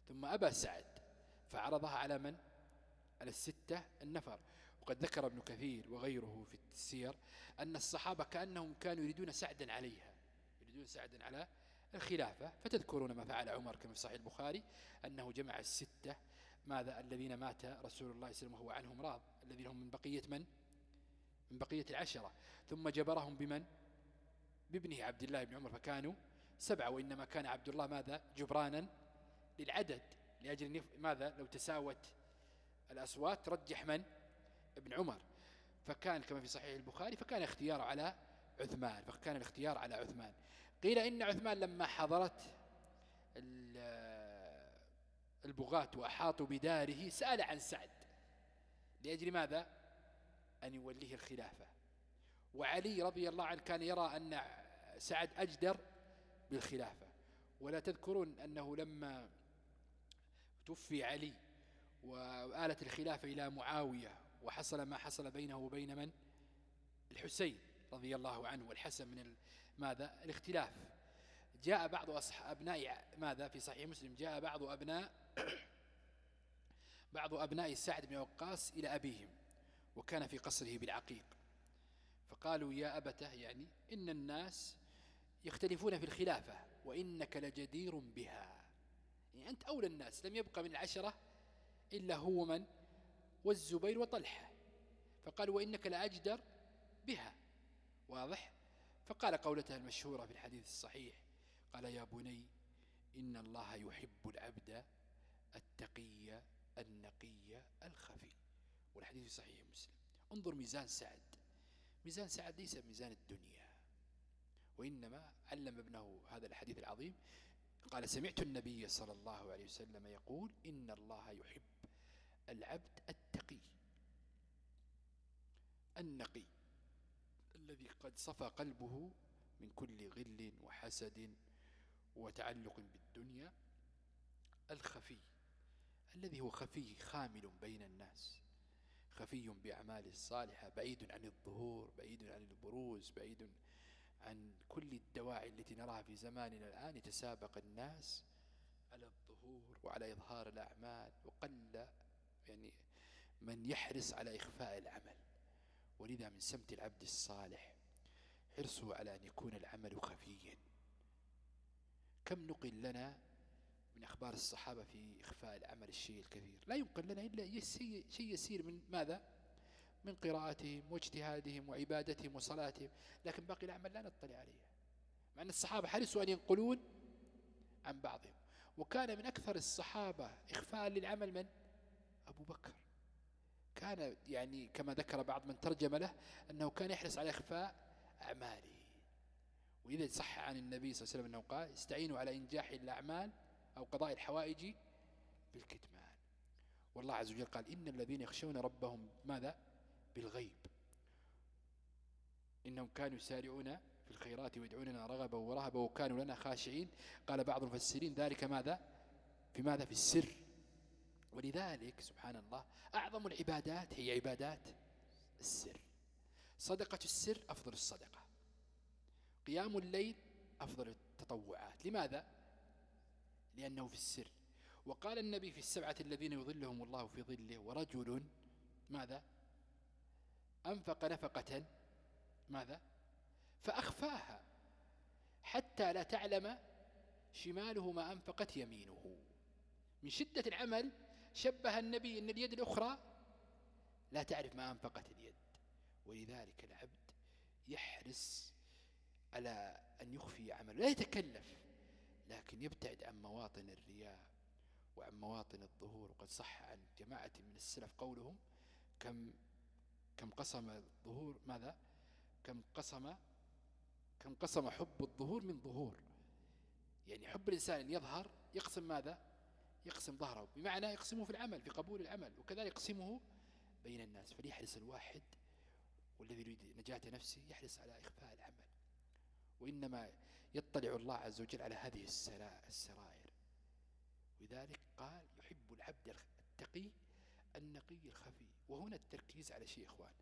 ثم أبى سعد فعرضها على من؟ على الستة النفر. وقد ذكر ابن كثير وغيره في السير أن الصحابة كأنهم كانوا يريدون سعدا عليها يريدون سعدا على الخلافة. فتذكرون ما فعل عمر كما في صحيح البخاري أنه جمع الستة. ماذا؟ الذين مات رسول الله صلى الله عليه وسلم وهو عنهم راض. الذين هم من بقية من؟ من بقية العشرة. ثم جبرهم بمن؟ بابنه عبد الله بن عمر فكانوا سبعة وإنما كان عبد الله ماذا؟ جبرانا للعدد لأجل ماذا؟ لو تساوت الأصوات رجح من؟ ابن عمر. فكان كما في صحيح البخاري فكان اختيار على عثمان فكان الاختيار على عثمان. قيل إن عثمان لما حضرت البغاة وأحاطوا بداره سأل عن سعد لأجل ماذا؟ أن يوليه الخلافة. وعلي رضي الله عنه كان يرى أن سعد أجدر بالخلافة. ولا تذكرون أنه لما توفي علي وآلت الخلافة إلى معاوية وحصل ما حصل بينه وبين من؟ الحسين رضي الله عنه والحسن من ماذا؟ الاختلاف. جاء بعض أبناء ماذا؟ في صحيح مسلم جاء بعض أبناء بعض أبناء سعد بن وقاص إلى أبيهم وكان في قصره بالعقيق. فقالوا يا أبته يعني إن الناس يختلفون في الخلافة وإنك لجدير بها. يعني أنت أولى الناس لم يبقى من العشرة إلا هو من؟ والزبير وطلحة. فقالوا وإنك لأجدر بها. واضح؟ فقال قولتها المشهورة في الحديث الصحيح قال يا بني إن الله يحب العبد التقي النقي الخفي. والحديث صحيح مسلم. انظر ميزان سعد. ميزان سعد ليس ميزان الدنيا وإنما علم ابنه هذا الحديث العظيم. قال سمعت النبي صلى الله عليه وسلم يقول إن الله يحب العبد التقي النقي الذي قد صفى قلبه من كل غل وحسد وتعلق بالدنيا الخفي الذي هو خفي خامل بين الناس. خفي بأعماله الصالحة بعيد عن الظهور بعيد عن البروز بعيد عن كل الدواعي التي نراها في زماننا الآن. يتسابق الناس على الظهور وعلى إظهار الأعمال وقل يعني من يحرص على إخفاء العمل. ولذا من سمت العبد الصالح حرصه على أن يكون العمل خفيا. كم نقل لنا من أخبار الصحابة في إخفاء العمل الشيء الكثير. لا ينقل لنا إلا شيء يسير من ماذا؟ من قراءتهم واجتهادهم وعبادتهم وصلاتهم. لكن باقي الأعمال لا نطلع عليها. مع أن الصحابة حرصوا أن ينقلون عن بعضهم. وكان من أكثر الصحابة إخفاء للعمل من؟ أبو بكر. كان يعني كما ذكر بعض من ترجم له أنه كان يحرص على إخفاء أعماله. وإذا صح عن النبي صلى الله عليه وسلم أنه قال استعينوا على إنجاح الأعمال أو قضاء الحوائج بالكتمان. والله عز وجل قال إن الذين يخشون ربهم ماذا؟ بالغيب. إنهم كانوا يسارعون في الخيرات ويدعوننا رغبا ورهبا وكانوا لنا خاشعين. قال بعض المفسرين ذلك ماذا؟ في ماذا في السر. ولذلك سبحان الله أعظم العبادات هي عبادات السر. صدقة السر أفضل الصدقة. قيام الليل أفضل التطوعات. لماذا؟ لأنه في السر وقال النبي في السبعة الذين يظلهم الله في ظله ورجل ماذا؟ أنفق نفقة ماذا؟ فأخفاها حتى لا تعلم شماله ما أنفقت يمينه من شدة العمل شبه النبي أن اليد الأخرى لا تعرف ما أنفقت اليد ولذلك العبد يحرص على أن يخفي عمله لا يتكلف لكن يبتعد عن مواطن الرياء وعن مواطن الظهور. وقد صح عن جماعة من السلف قولهم كم كم قسم الظهور ماذا؟ كم قسم كم قسم حب الظهور من ظهور. يعني حب الإنسان أن يظهر يقسم ماذا؟ يقسم ظهره. بمعنى يقسمه في العمل في قبول العمل. وكذلك يقسمه بين الناس. فليحرص الواحد والذي يريد نجاة نفسه يحرص على إخفاء العمل. وإنما يطلع الله عز وجل على هذه السرائر. ولذلك قال يحب العبد التقي النقي الخفي. وهنا التركيز على شيء إخوان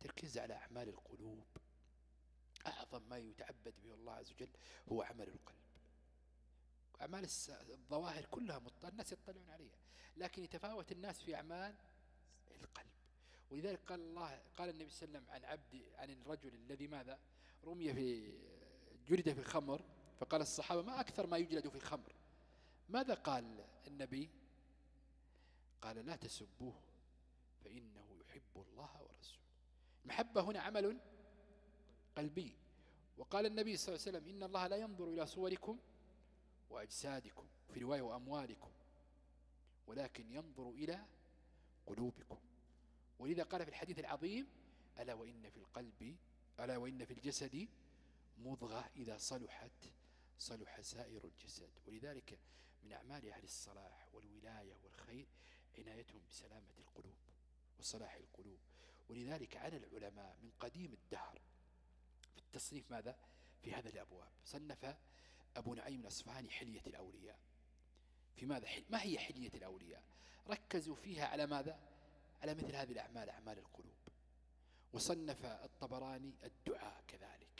تركيز على أعمال القلوب. أعظم ما يتعبد به الله عز وجل هو عمل القلب. أعمال الظواهر كلها الناس يطلعون عليها. لكن يتفاوت الناس في أعمال القلب. ولذلك قال الله قال النبي صلى الله عليه وسلم عن عبد عن الرجل الذي ماذا؟ رمي في جلد في الخمر فقال الصحابة ما أكثر ما يجلد في الخمر. ماذا قال النبي؟ قال لا تسبوه فإنه يحب الله ورسوله. المحبة هنا عمل قلبي. وقال النبي صلى الله عليه وسلم إن الله لا ينظر إلى صوركم وأجسادكم في رواية وأموالكم ولكن ينظر إلى قلوبكم. ولذا قال في الحديث العظيم ألا وإن في القلب ألا وإن في الجسد مضغة إذا صلحت صلح سائر الجسد. ولذلك من أعمال أهل الصلاح والولاية والخير عنايتهم بسلامة القلوب وصلاح القلوب. ولذلك على العلماء من قديم الدهر في التصنيف ماذا؟ في هذا الأبواب. صنف أبو نعيم الأصفهاني حلية الأولياء. في ماذا؟ ما هي حلية الأولياء؟ ركزوا فيها على ماذا؟ على مثل هذه الأعمال أعمال القلوب. وصنف الطبراني الدعاء كذلك.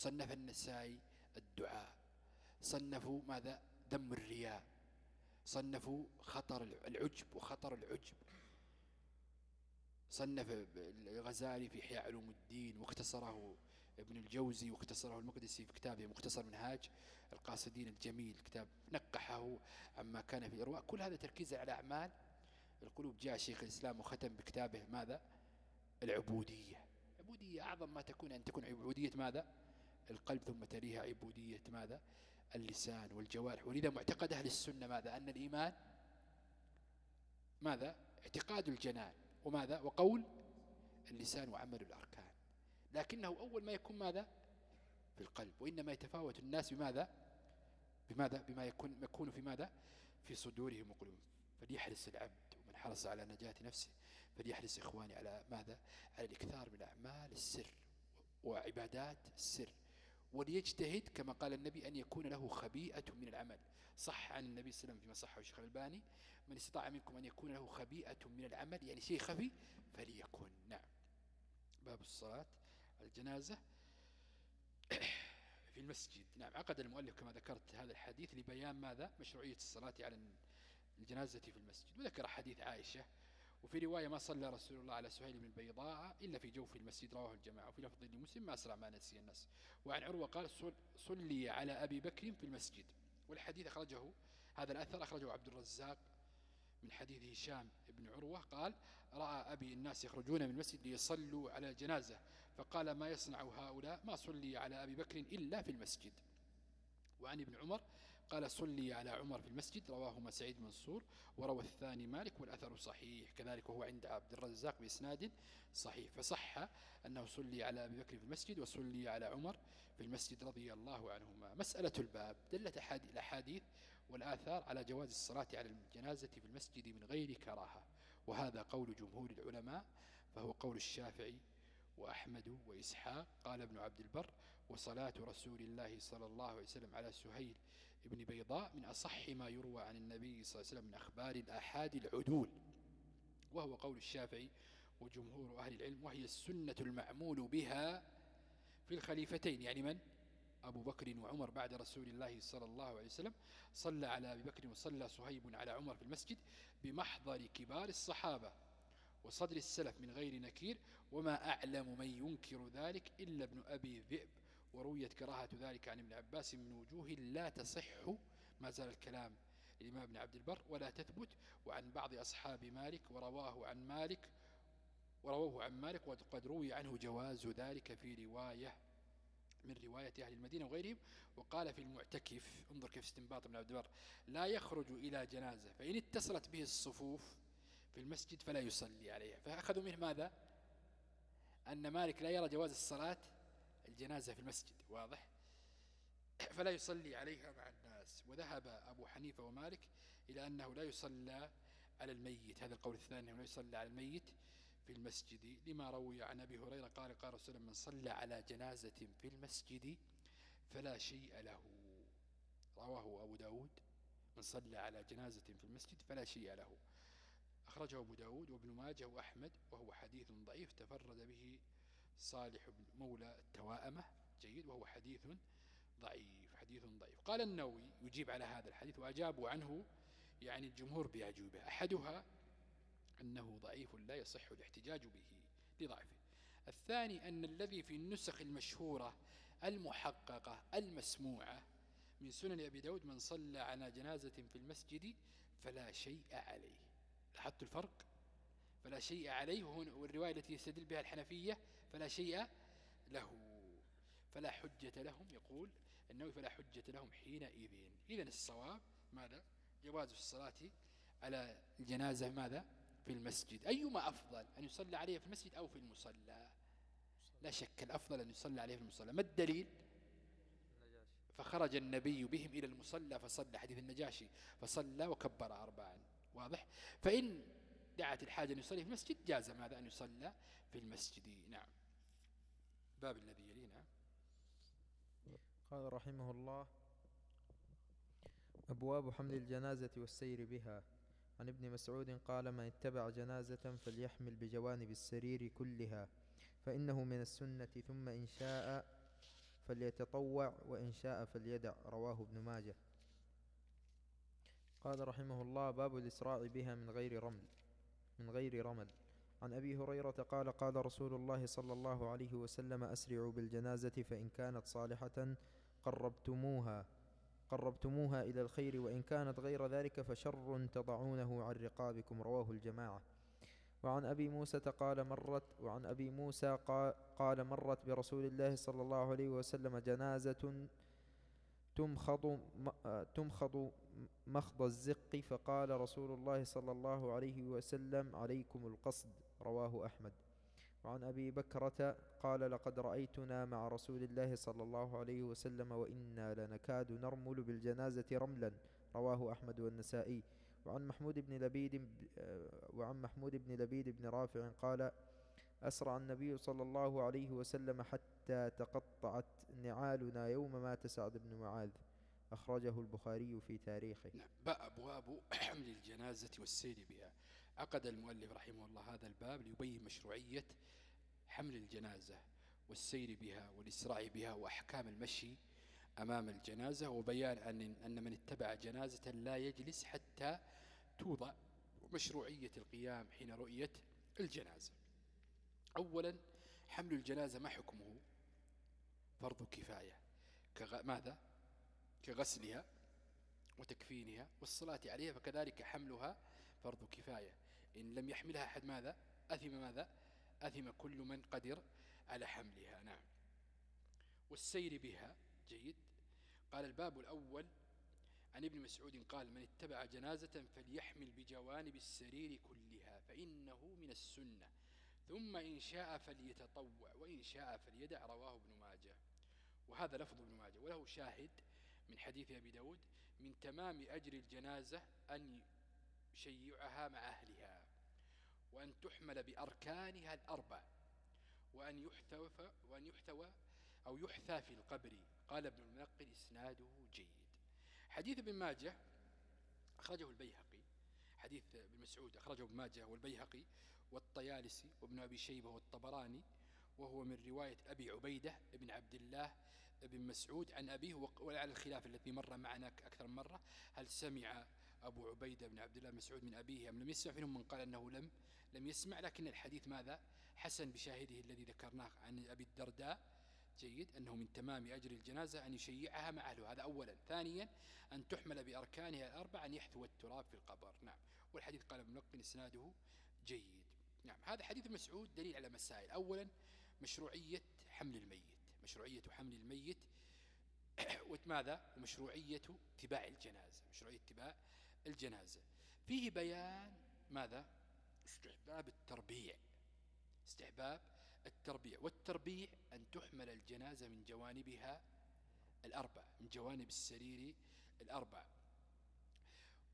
صنف النسائي الدعاء. صنفوا ماذا؟ ذم الرياء. صنفوا خطر العجب وخطر العجب. صنف الغزالي في إحياء علوم الدين واختصره ابن الجوزي واختصره المقدسي في كتابه مختصر منهاج القاصدين الجميل كتاب نقحه عما كان في الإرواء كل هذا تركيز على أعمال القلوب. جاء شيخ الإسلام وختم بكتابه ماذا؟ العبودية. عبودية أعظم ما تكون. أن تكون عبودية ماذا؟ القلب ثم تليها عبودية ماذا؟ اللسان والجوارح. ولذا معتقد أهل السنة ماذا؟ أن الإيمان ماذا؟ اعتقاد الجنان. وماذا؟ وقول اللسان وعمل الأركان. لكنه أول ما يكون ماذا؟ في القلب. وإنما يتفاوت الناس بماذا؟ بماذا؟ بما يكون يكون في ماذا؟ في صدورهم وقلوبهم. فليحرص العبد ومن حرص على نجاة نفسه فليحرص إخواني على ماذا؟ على الإكثار من أعمال السر وعبادات السر. وليجتهد كما قال النبي أن يكون له خبيئة من العمل. صح عن النبي صلى الله عليه وسلم فيما صحه الشيخ الباني من استطاع منكم أن يكون له خبيئة من العمل يعني شيء خفي فليكن. نعم. باب الصلاة الجنازة في المسجد. نعم عقد المؤلف كما ذكرت هذا الحديث لبيان ماذا؟ مشروعية الصلاة على الجنازة في المسجد. وذكر حديث عائشة وفي رواية ما صلى رسول الله على سهيل بن البيضاء إلا في جوف المسجد رواه الجماعة. وفي لفظ لمسلم ما أسرع ما نسي الناس. وعن عروة قال صلي على أبي بكر في المسجد. والحديث أخرجه هذا الأثر أخرجه عبد الرزاق من حديث هشام بن عروة. قال رأى أبي الناس يخرجون من المسجد ليصلوا على الجنازة فقال ما يصنع هؤلاء؟ ما صلي على أبي بكر إلا في المسجد. وعن ابن عمر قال صلي على عمر في المسجد رواهما سعيد منصور وروى الثاني مالك والأثر صحيح كذلك هو عند عبد الرزاق بإسناد صحيح. فصح أنه صلي على أبي بكر في المسجد وصلي على عمر في المسجد رضي الله عنهما. مسألة الباب دلت الأحاديث والآثار على جواز الصلاة على الجنازة في المسجد من غير كراهة وهذا قول جمهور العلماء فهو قول الشافعي وأحمد وإسحاق قال ابن عبد البر وصلاة رسول الله صلى الله عليه وسلم على سهيل ابن بيضاء من أصح ما يروى عن النبي صلى الله عليه وسلم من أخبار الآحاد العدول وهو قول الشافعي وجمهور أهل العلم وهي السنة المعمول بها في الخليفتين يعني من؟ أبو بكر وعمر بعد رسول الله صلى الله عليه وسلم صلى على أبي بكر وصلى صهيب على عمر في المسجد بمحضر كبار الصحابة وصدر السلف من غير نكير وما أعلم من ينكر ذلك إلا ابن أبي ذئب ورويت كراهة ذلك عن ابن عباس من وجوه لا تصح ما زال الكلام الإمام ابن عبد البر ولا تثبت وعن بعض أصحاب مالك ورواه عن مالك ورواه عن مالك وقد روي عنه جواز ذلك في رواية من رواية أهل المدينة وغيرهم وقال في المعتكف انظر كيف استنباط ابن عبد البر لا يخرج إلى جنازة فإن اتصلت به الصفوف في المسجد فلا يصلي عليها فأخذوا منه ماذا؟ أن مالك لا يرى جواز الصلاة الجنازة في المسجد واضح؟ فلا يصلي عليها مع الناس. وذهب أبو حنيفة ومالك إلى أنه لا يصلى على الميت. هذا القول الثاني لا يصلى على الميت في المسجد. لما روي عن أبي هريرة قال قال رسول من صلى على جنازة في المسجد فلا شيء له. رواه أبو داود من صلى على جنازة في المسجد فلا شيء له. أخرجه أبو داود وابن ماجه وأحمد وهو حديث ضعيف تفرد به صالح بن مولى التوائمة جيد وهو حديث ضعيف حديث ضعيف. قال النووي يجيب على هذا الحديث وأجابوا عنه يعني الجمهور بأجوبة أحدها أنه ضعيف لا يصح الاحتجاج به لضعفه. الثاني أن الذي في النسخ المشهورة المحققة المسموعة من سنن أبي داود من صلى على جنازة في المسجد فلا شيء عليه. لاحظت الفرق؟ فلا شيء عليه والرواية التي يستدل بها الحنفية فلا شيء له فلا حجة لهم. يقول النووي فلا حجة لهم حينئذ. إذن الصواب ماذا؟ جواز الصلاة على الجنازة ماذا؟ في المسجد. أيما أفضل أن يصلى عليه في المسجد أو في المصلى؟ لا شك الأفضل أن يصلى عليه في المصلى. ما الدليل؟ فخرج النبي بهم إلى المصلى فصلى حديث النجاشي فصلى وكبر أربعا. واضح؟ فإن دعت الحاجة أن يصلي في المسجد جاز ماذا؟ أن يصلى في المسجد. نعم. باب الذي يلينا قال رحمه الله أبواب حمل الجنازة والسير بها. عن ابن مسعود قال من اتبع جنازة فليحمل بجوانب السرير كلها فإنه من السنة ثم إن شاء فليتطوع وإن شاء فليدع. رواه ابن ماجه. قال رحمه الله باب الإسراع بها من غير رمل من غير رمل. عن أبي هريرة قال قال رسول الله صلى الله عليه وسلم أسرعوا بالجنازة فإن كانت صالحة قربتموها قربتموها إلى الخير وإن كانت غير ذلك فشر تضعونه عن رقابكم. رواه الجماعة. وعن أبي موسى قال مرت وعن أبي موسى قال مرت برسول الله صلى الله عليه وسلم جنازة تمخض تمخض مخض الزق فقال رسول الله صلى الله عليه وسلم عليكم القصد. رواه أحمد. وعن أبي بكرة قال لقد رأيتنا مع رسول الله صلى الله عليه وسلم وإنا لنكاد نرمل بالجنازة رملا. رواه أحمد والنسائي. وعن محمود بن لبيد آه، وعن محمود بن لبيد بن رافع قال أسرع النبي صلى الله عليه وسلم حتى تقطعت نعالنا يوم مات سعد بن معاذ. أخرجه البخاري في تاريخه. نعم أبواب حمل الجنازة والسير بها. عقد المؤلف رحمه الله هذا الباب ليبين مشروعية حمل الجنازة والسير بها والإسراع بها وأحكام المشي أمام الجنازة وبيان أن, أن من اتبع جنازة لا يجلس حتى توضع مشروعية القيام حين رؤية الجنازة. أولا حمل الجنازة ما حكمه؟ فرض كفاية. كغ... ماذا؟ كغسلها وتكفينها والصلاة عليها فكذلك حملها فرض كفاية. إن لم يحملها أحد ماذا؟ أثم ماذا؟ أثم كل من قدر على حملها. نعم. والسير بها جيد. قال الباب الأول عن ابن مسعود قال من اتبع جنازة فليحمل بجوانب السرير كلها فإنه من السنة. ثم إن شاء فليتطوع وإن شاء فليدع. رواه ابن ماجه. وهذا لفظ ابن ماجه. وله شاهد من حديث أبي داود من تمام أجر الجنازة أن يشيعها مع أهلها. تحمل بأركانها الأربع وأن يحتوى, وأن يحتوى أو يحثى في القبر. قال ابن المنقل إسناده جيد. حديث ابن ماجه أخرجه البيهقي. حديث ابن مسعود أخرجه ابن ماجه والبيهقي والطيالسي وابن أبي شيبة والطبراني وهو من رواية أبي عبيدة ابن عبد الله ابن مسعود عن أبيه وعلى الخلاف الذي مر معنا أكثر من مرة هل سمع أبو عبيدة بن عبد الله مسعود من أبيه أم لم يسمع منهم من قال أنه لم لم يسمع لكن الحديث ماذا؟ حسن بشاهده الذي ذكرناه عن أبي الدرداء. جيد أنه من تمام أجر الجنازة أن يشيعها مع أهله. هذا أولا. ثانيا أن تحمل بأركانها الأربع أن يحثو التراب في القبر. نعم. والحديث قال نقل إسناده جيد. نعم. هذا حديث مسعود دليل على مسائل. أولا مشروعية حمل الميت. مشروعية حمل الميت وماذا؟ ومشروعية اتباع الجنازة. مشروعية اتباع الجنازة. فيه بيان ماذا؟ استحباب التربيع. استحباب التربيع. والتربيع أن تحمل الجنازة من جوانبها الأربع من جوانب السرير الأربع.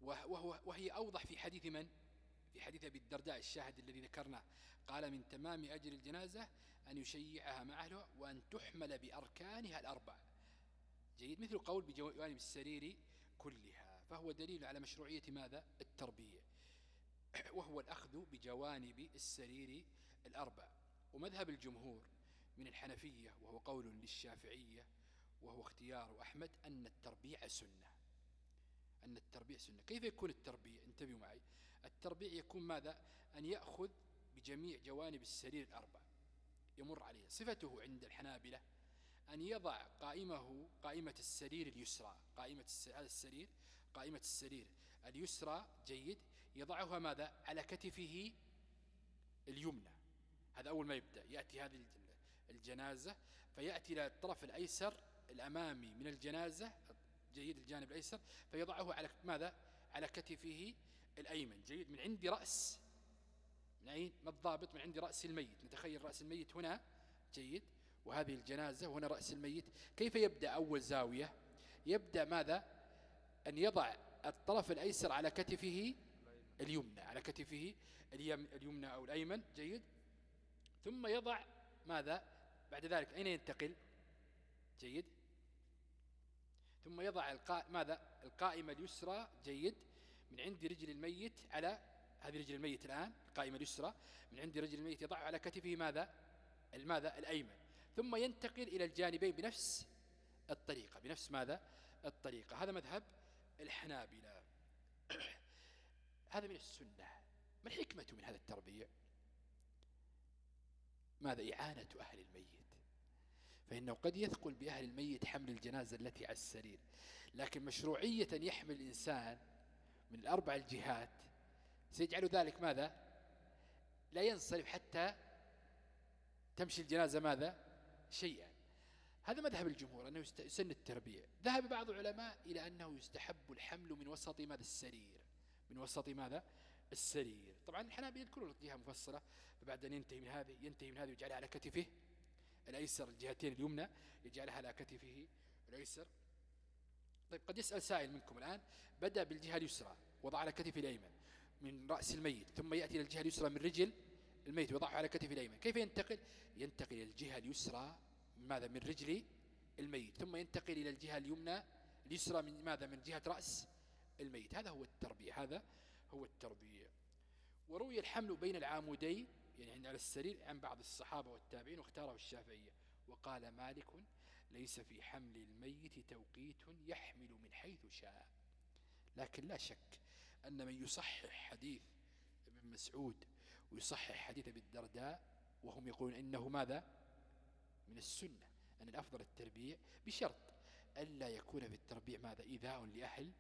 وهو وهي أوضح في حديث من؟ في حديث أبي الدرداء الشاهد الذي ذكرناه. قال من تمام أجر الجنازة أن يشيعها مع أهلها وأن تحمل بأركانها الأربع. جيد. مثل قول بجوانب السرير كلها. فهو دليل على مشروعية ماذا؟ التربية وهو الأخذ بجوانب السرير الأربع. ومذهب الجمهور من الحنفية وهو قول للشافعية وهو اختيار أحمد أن التربيع سنة. أن التربيع سنة. كيف يكون التربيع؟ انتبهوا معي. التربيع يكون ماذا؟ أن يأخذ بجميع جوانب السرير الأربع. يمر عليه صفته عند الحنابلة أن يضع قائمه قائمة السرير اليسرى. قائمة هذا السرير قائمة السرير. اليسرى جيد يضعها ماذا؟ على كتفه اليمنى. هذا أول ما يبدأ. يأتي هذه الجنازة فيأتي إلى الطرف الأيسر الأمامي من الجنازة جيد الجانب الأيسر فيضعه على ماذا؟ على كتفه الأيمن. جيد. من عند رأس من أين ما الضابط؟ من عند رأس الميت. نتخيل رأس الميت هنا. جيد. وهذه الجنازة وهنا رأس الميت. كيف يبدأ أول زاوية؟ يبدأ ماذا؟ أن يضع الطرف الأيسر على كتفه اليمنى على كتفه اليمنى أو الأيمن جيد؟ ثم يضع ماذا؟ بعد ذلك أين ينتقل؟ جيد؟ ثم يضع القا... ماذا؟ القائمة اليسرى جيد؟ من عند رجل الميت على هذه رجل الميت الآن القائمة اليسرى من عند رجل الميت يضع على كتفه ماذا؟ الماذا الأيمن. ثم ينتقل إلى الجانبين بنفس الطريقة بنفس ماذا؟ الطريقة. هذا مذهب الحنابلة. هذا من السنة. ما الحكمة من هذا التربيع؟ ماذا إعانة أهل الميت؟ فإنه قد يثقل بأهل الميت حمل الجنازة التي على السرير. لكن مشروعية يحمل الإنسان من الأربع الجهات سيجعل ذلك ماذا؟ لا ينصرف حتى تمشي الجنازة ماذا؟ شيئا. هذا مذهب الجمهور أنه يسن التربيع. ذهب بعض العلماء إلى أنه يستحب الحمل من وسط ماذا؟ السرير. من وسط ماذا؟ السرير. طبعا الحنابلة يذكرون الجهة مفصلة فبعد أن ينتهي من هذه ينتهي من هذه ويجعلها على كتفه الأيسر الجهتين اليمنى يجعلها على كتفه الأيسر. طيب قد يسأل سائل منكم الآن بدأ بالجهة اليسرى وضع على كتف الأيمن من رأس الميت ثم يأتي إلى الجهة اليسرى من رجل الميت وضعه على كتف الأيمن. كيف ينتقل؟ ينتقل إلى الجهة اليسرى ماذا من رجل الميت ثم ينتقل إلى الجهة اليمنى اليسرى من ماذا من جهة رأس الميت. هذا هو التربية هذا هو التربية. وروي الحمل بين العامودين يعني على السرير عن بعض الصحابة والتابعين واختاره الشافعية. وقال مالك ليس في حمل الميت توقيت يحمل من حيث شاء. لكن لا شك أن من يصحح حديث ابن مسعود ويصحح حديث ابن الدرداء وهم يقولون إنه ماذا؟ من السنة أن الأفضل التربيع بشرط ألا يكون في التربيع ماذا؟ إيذاء لأهل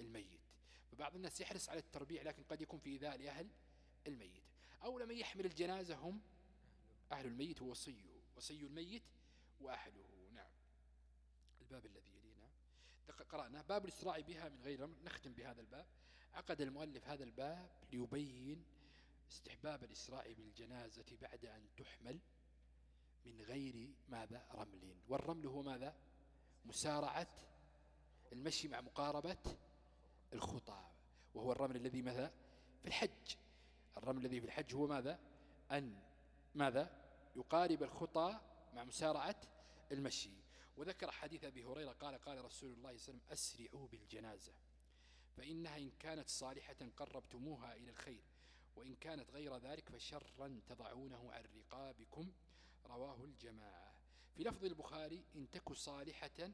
الميت. فبعض الناس يحرص على التربيع لكن قد يكون في إيذاء لأهل الميت. أو لمن يحمل الجنازة هم أهل الميت ووصيه وصي الميت وأهله. نعم. الباب الذي يلينا. قرأنا. باب الإسراع بها من غير نختم بهذا الباب. عقد المؤلف هذا الباب ليبين استحباب الإسراع بالجنازة بعد أن تحمل من غير ماذا؟ رمل والرمل هو ماذا؟ مسارعة المشي مع مقاربة الخطى وهو الرمل الذي ماذا؟ في الحج. الرمل الذي في الحج هو ماذا؟ أن ماذا؟ يقارب الخطى مع مسارعة المشي. وذكر حديث أبي هريرة قال قال رسول الله صلى الله عليه وسلم أسرعوا بالجنازة فإنها إن كانت صالحة قربتموها إلى الخير وإن كانت غير ذلك فشرا تضعونه عن رقابكم رواه الجماعة. في لفظ البخاري إن تك صالحة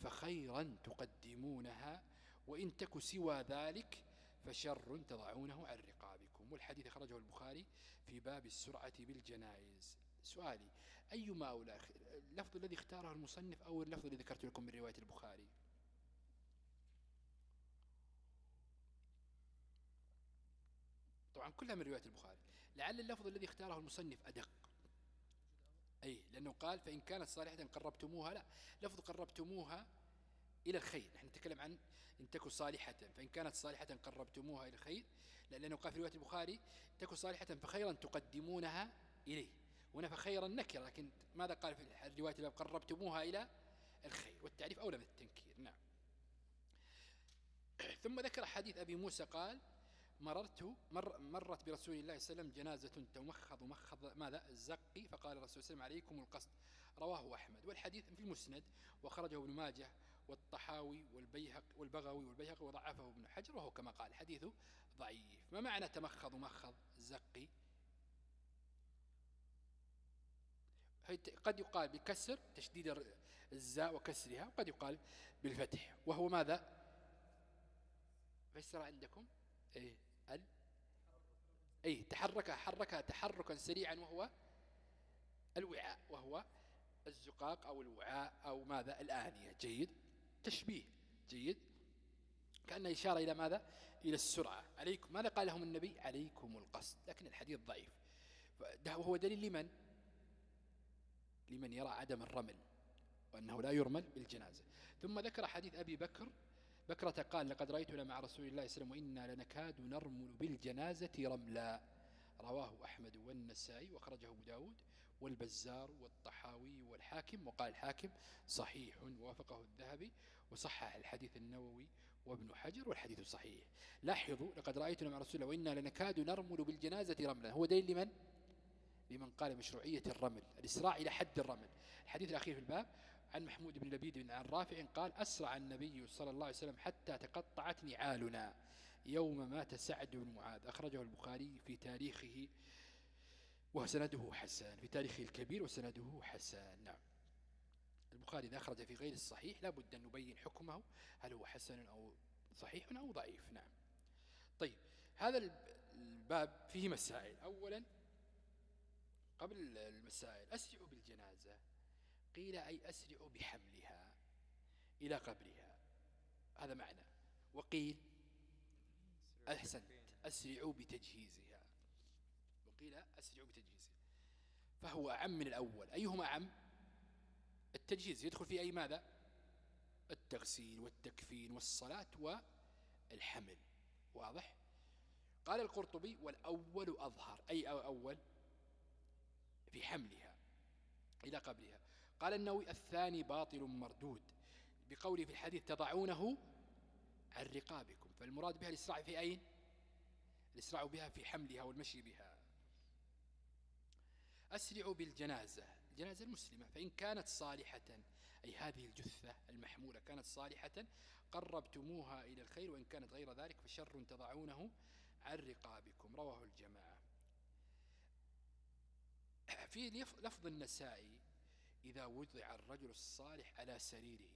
فخيرا تقدمونها وإن تك سوى ذلك فشر تضعونه عن رقابكم. والحديث خرجه البخاري في باب السرعة بالجنائز. سؤالي أيما أولى اللفظ الذي اختاره المصنف أو اللفظ الذي ذكرت لكم من رواية البخاري؟ طبعا كلها من رواية البخاري. لعل اللفظ الذي اختاره المصنف أدق. أي لأنه قال فإن كانت صالحة قربتموها لا لفظ قربتموها إلى الخير. نحن نتكلم عن إن تكن صالحة فإن كانت صالحة قربتموها إلى الخير لأنه قال في رواية البخاري تكن صالحة فخيرا تقدمونها إليه هنا فخيرا نكر لكن ماذا قال في الرواية قربتموها إلى الخير؟ والتعريف أولى من التنكير نعم. ثم ذكر حديث أبي موسى قال مررت مر مرت برسول الله صلى الله عليه وسلم جنازة تمخض مخض ماذا؟ الزقي. فقال الرسول صلى الله عليه وسلم عليكم القصد. رواه أحمد. والحديث في المسند وخرجه ابن ماجه والطحاوي والبيهق والبغوي والبيهق وضعفه ابن حجر وهو كما قال. حديثه ضعيف. ما معنى تمخض؟ مخض زقي. قد يقال بكسر تشديد الزاء وكسرها وقد يقال بالفتح. وهو ماذا؟ فسر عندكم؟ إيه. ال أي تحرك حركها تحركا سريعا وهو الوعاء وهو الزقاق أو الوعاء أو ماذا؟ الآنية. جيد. تشبيه. جيد. كأنه إشارة إلى ماذا؟ إلى السرعة. عليكم. ماذا قال لهم النبي؟ عليكم القصد. لكن الحديث ضعيف. وهو دليل لمن؟ لمن يرى عدم الرمل وأنه لا يرمل بالجنازة. ثم ذكر حديث أبي بكر بكرة قال لقد رأيتنا مع رسول الله صلى الله عليه وسلم وإنا لنكاد نرمل بالجنازة رملا. رواه أحمد والنسائي وخرجه أبو داود والبزار والطحاوي والحاكم وقال الحاكم صحيح وافقه الذهبي وصحح الحديث النووي وابن حجر والحديث صحيح. لاحظوا لقد رأيتنا مع رسول الله وإنا لنكاد نرمل بالجنازة رملا. هو دليل لمن؟ لمن قال مشروعية الرمل الإسراع إلى حد الرمل. الحديث الأخير في الباب عن محمود بن لبيد بن عن رافع قال أسرع النبي صلى الله عليه وسلم حتى تقطعت نعالنا يوم مات سعد بن معاذ. أخرجه البخاري في تاريخه وسنده حسان في تاريخه الكبير وسنده حسان. نعم. البخاري إذا أخرج في غير الصحيح لابد أن نبين حكمه هل هو حسن أو صحيح أو ضعيف. نعم. طيب هذا الباب فيه مسائل. أولا قبل المسائل أسرعوا بالجنازة. قيل أي أسرعوا بحملها إلى قبرها. هذا معنى. وقيل أحسنت أسرعوا بتجهيزها. وقيل أسرعوا بتجهيزها. فهو أعم من الأول. أيهما أعم التجهيز. يدخل في أي ماذا؟ التغسيل والتكفين والصلاة والحمل. واضح؟ قال القرطبي والأول أظهر أي أول؟ في حملها إلى قبرها. قال النووي الثاني باطل مردود. بقوله في الحديث تضعونه عن رقابكم. فالمراد بها الإسراع في أين؟ الإسراع بها في حملها والمشي بها. أسرعوا بالجنازة. الجنازة المسلمة. فإن كانت صالحة أي هذه الجثة المحمولة كانت صالحة قربتموها إلى الخير وإن كانت غير ذلك فشر تضعونه عن رقابكم. رواه الجماعة. في لفظ النسائي إذا وضع الرجل الصالح على سريره.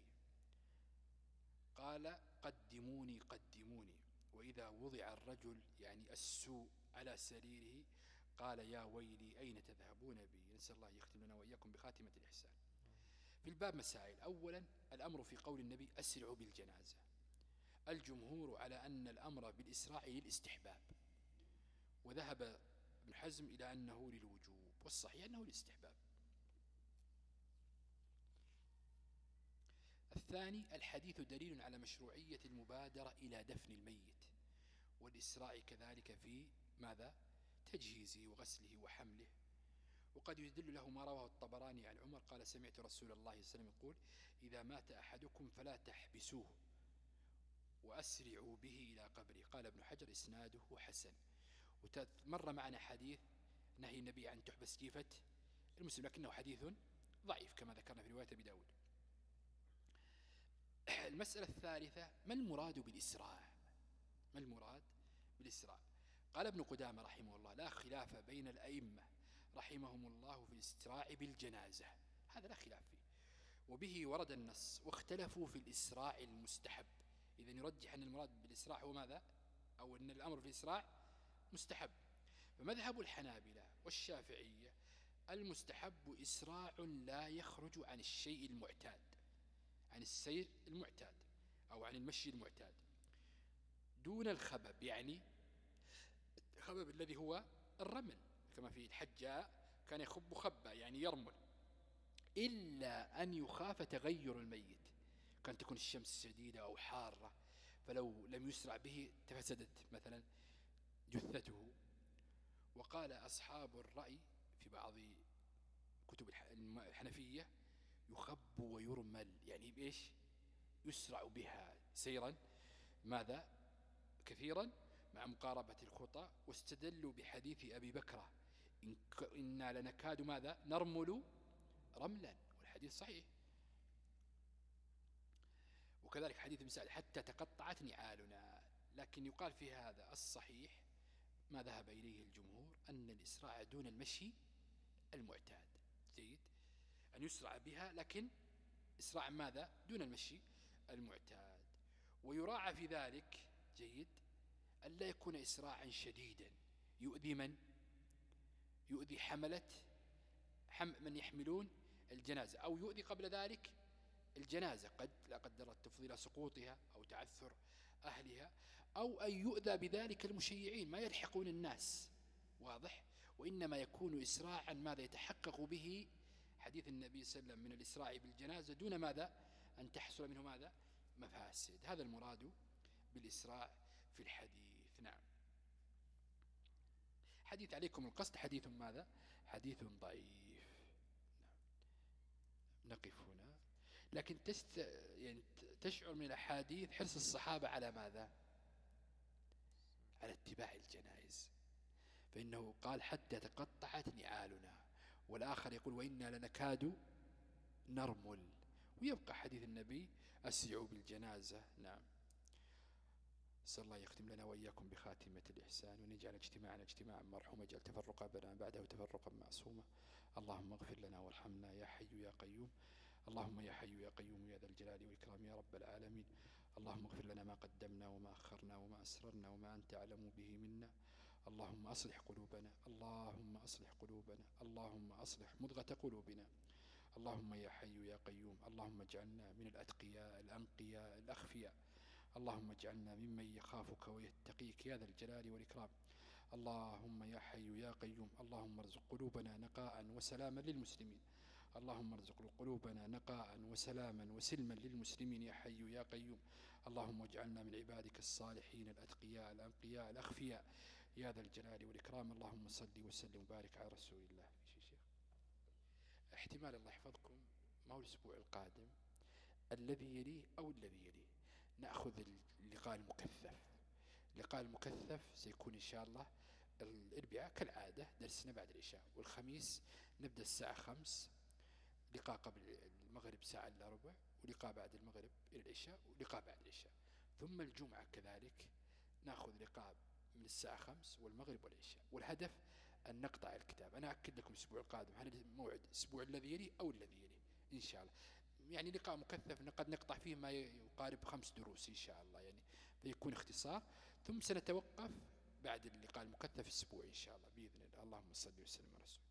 قال قدموني قدموني. وإذا وضع الرجل يعني السوء على سريره قال يا ويلي أين تذهبون بي؟ نسأل الله يختم لنا وإياكم بخاتمة الإحسان. في الباب مسائل. أولا الأمر في قول النبي أسرعوا بالجنازة. الجمهور على أن الأمر بالإسراع للاستحباب. وذهب ابن حزم إلى أنه للوجوب والصحيح أنه للاستحباب. الثاني الحديث دليل على مشروعية المبادرة إلى دفن الميت والإسراع كذلك في ماذا؟ تجهيزه وغسله وحمله. وقد يدل له ما رواه الطبراني عن عمر قال سمعت رسول الله صلى الله عليه وسلم يقول إذا مات أحدكم فلا تحبسوه وأسرعوا به إلى قبره. قال ابن حجر إسناده حسن. ومر معنا حديث نهي النبي عن تحبس جيفة المسلم لكنه حديث ضعيف كما ذكرنا في رواية أبي داود. المسألة الثالثة ما المراد بالإسراع ما المراد بالإسراع قال ابن قدامة رحمه الله لا خلاف بين الأئمة رحمهم الله في الاستراع بالجنازة. هذا لا خلاف فيه. وبه ورد النص واختلفوا في الإسراع المستحب. إذن يرجح أن المراد بالإسراع هو ماذا؟ أو أن الأمر في الإسراع مستحب. فمذهب الحنابلة والشافعية المستحب إسراع لا يخرج عن الشيء المعتاد. عن السير المعتاد أو عن المشي المعتاد. دون الخبب يعني الخبب الذي هو الرمل كما في الحجاء كان يخب خبا يعني يرمل. إلا أن يخاف تغير الميت. كان تكون الشمس شديدة أو حارة فلو لم يسرع به تفسدت مثلا جثته. وقال أصحاب الرأي في بعض كتب الحنفية يخب ويرمل يعني بإيش يسرع بها سيرا. ماذا؟ كثيرا مع مقاربة الخطى واستدلوا بحديث أبي بكرة. إن إنا لنكاد ماذا؟ نرمل رملا. والحديث صحيح. وكذلك حديث ابن سعد حتى تقطعت نعالنا لكن يقال في هذا الصحيح ما ذهب إليه الجمهور أن الإسراع دون المشي المعتاد. أن يسرع بها لكن إسراع ماذا؟ دون المشي المعتاد. ويراعى في ذلك جيد أن لا يكون إسراعا شديدا. يؤذي من؟ يؤذي حملة حم من يحملون الجنازة. أو يؤذي قبل ذلك الجنازة قد لا قدر التفضيل سقوطها أو تعثر أهلها أو أن يؤذى بذلك المشيعين. ما يلحقون الناس واضح؟ وإنما يكون إسراعا ماذا يتحقق به حديث النبي صلى الله عليه وسلم من الإسراع بالجنازة دون ماذا؟ أن تحصل منه ماذا؟ مفاسد. هذا المراد بالإسراع في الحديث. نعم. حديث عليكم القصد. حديث ماذا؟ حديث ضعيف. نعم. نقف هنا. لكن تست يعني تشعر من الأحاديث حرص الصحابة على ماذا؟ على اتباع الجنائز. فإنه قال حتى تقطعت نعالنا والآخر يقول وإنا لنكاد نرمل. ويبقى حديث النبي أسرعوا بالجنازة. نعم. نسأل الله يختم لنا وإياكم بخاتمة الإحسان ونجعل اجتماعنا اجتماعا مرحوما اجعل تفرقا بنا بعده تفرقا معصوما. اللهم اغفر لنا وارحمنا يا حي يا قيوم. اللهم يا حي يا قيوم يا ذا الجلال والإكرام يا رب العالمين. اللهم اغفر لنا ما قدمنا وما أخرنا وما أسررنا وما أنت أعلم به منا. اللهم أصلح قلوبنا اللهم أصلح قلوبنا اللهم أصلح مضغة قلوبنا. اللهم يا حي يا قيوم اللهم اجعلنا من الأتقياء الأنقياء الأخفياء. اللهم اجعلنا ممن يخافك ويتقيك يا ذا الجلال والإكرام. اللهم يا حي يا قيوم اللهم ارزق قلوبنا نقاء وسلاما للمسلمين. اللهم ارزق قلوبنا نقاء وسلاما وسلما للمسلمين يا حي يا قيوم. اللهم اجعلنا من عبادك الصالحين الأتقياء الأنقياء الأخفياء. يا ذا الجلال والإكرام اللهم صل وسلم وبارك على رسول الله. احتمال الله يحفظكم ما هو الأسبوع القادم؟ الذي يليه أو الذي يليه؟ نأخذ اللقاء المكثف. اللقاء المكثف سيكون إن شاء الله الأربعاء كالعادة درسنا بعد العشاء. والخميس نبدأ الساعة خمس لقاء قبل المغرب ساعة إلا ربع ولقاء بعد المغرب إلى العشاء ولقاء بعد العشاء. ثم الجمعة كذلك نأخذ لقاء من الساعة خمس والمغرب والعشاء. والهدف أن نقطع الكتاب. أنا أكد لكم الأسبوع القادم هل موعد الأسبوع الذي يلي أو الذي يلي. إن شاء الله. يعني لقاء مكثف قد نقطع فيه ما يقارب خمس دروس إن شاء الله. يعني فيكون اختصار. ثم سنتوقف بعد اللقاء المكثف أسبوع إن شاء الله. بإذن الله. اللهم صل وسلم على رسول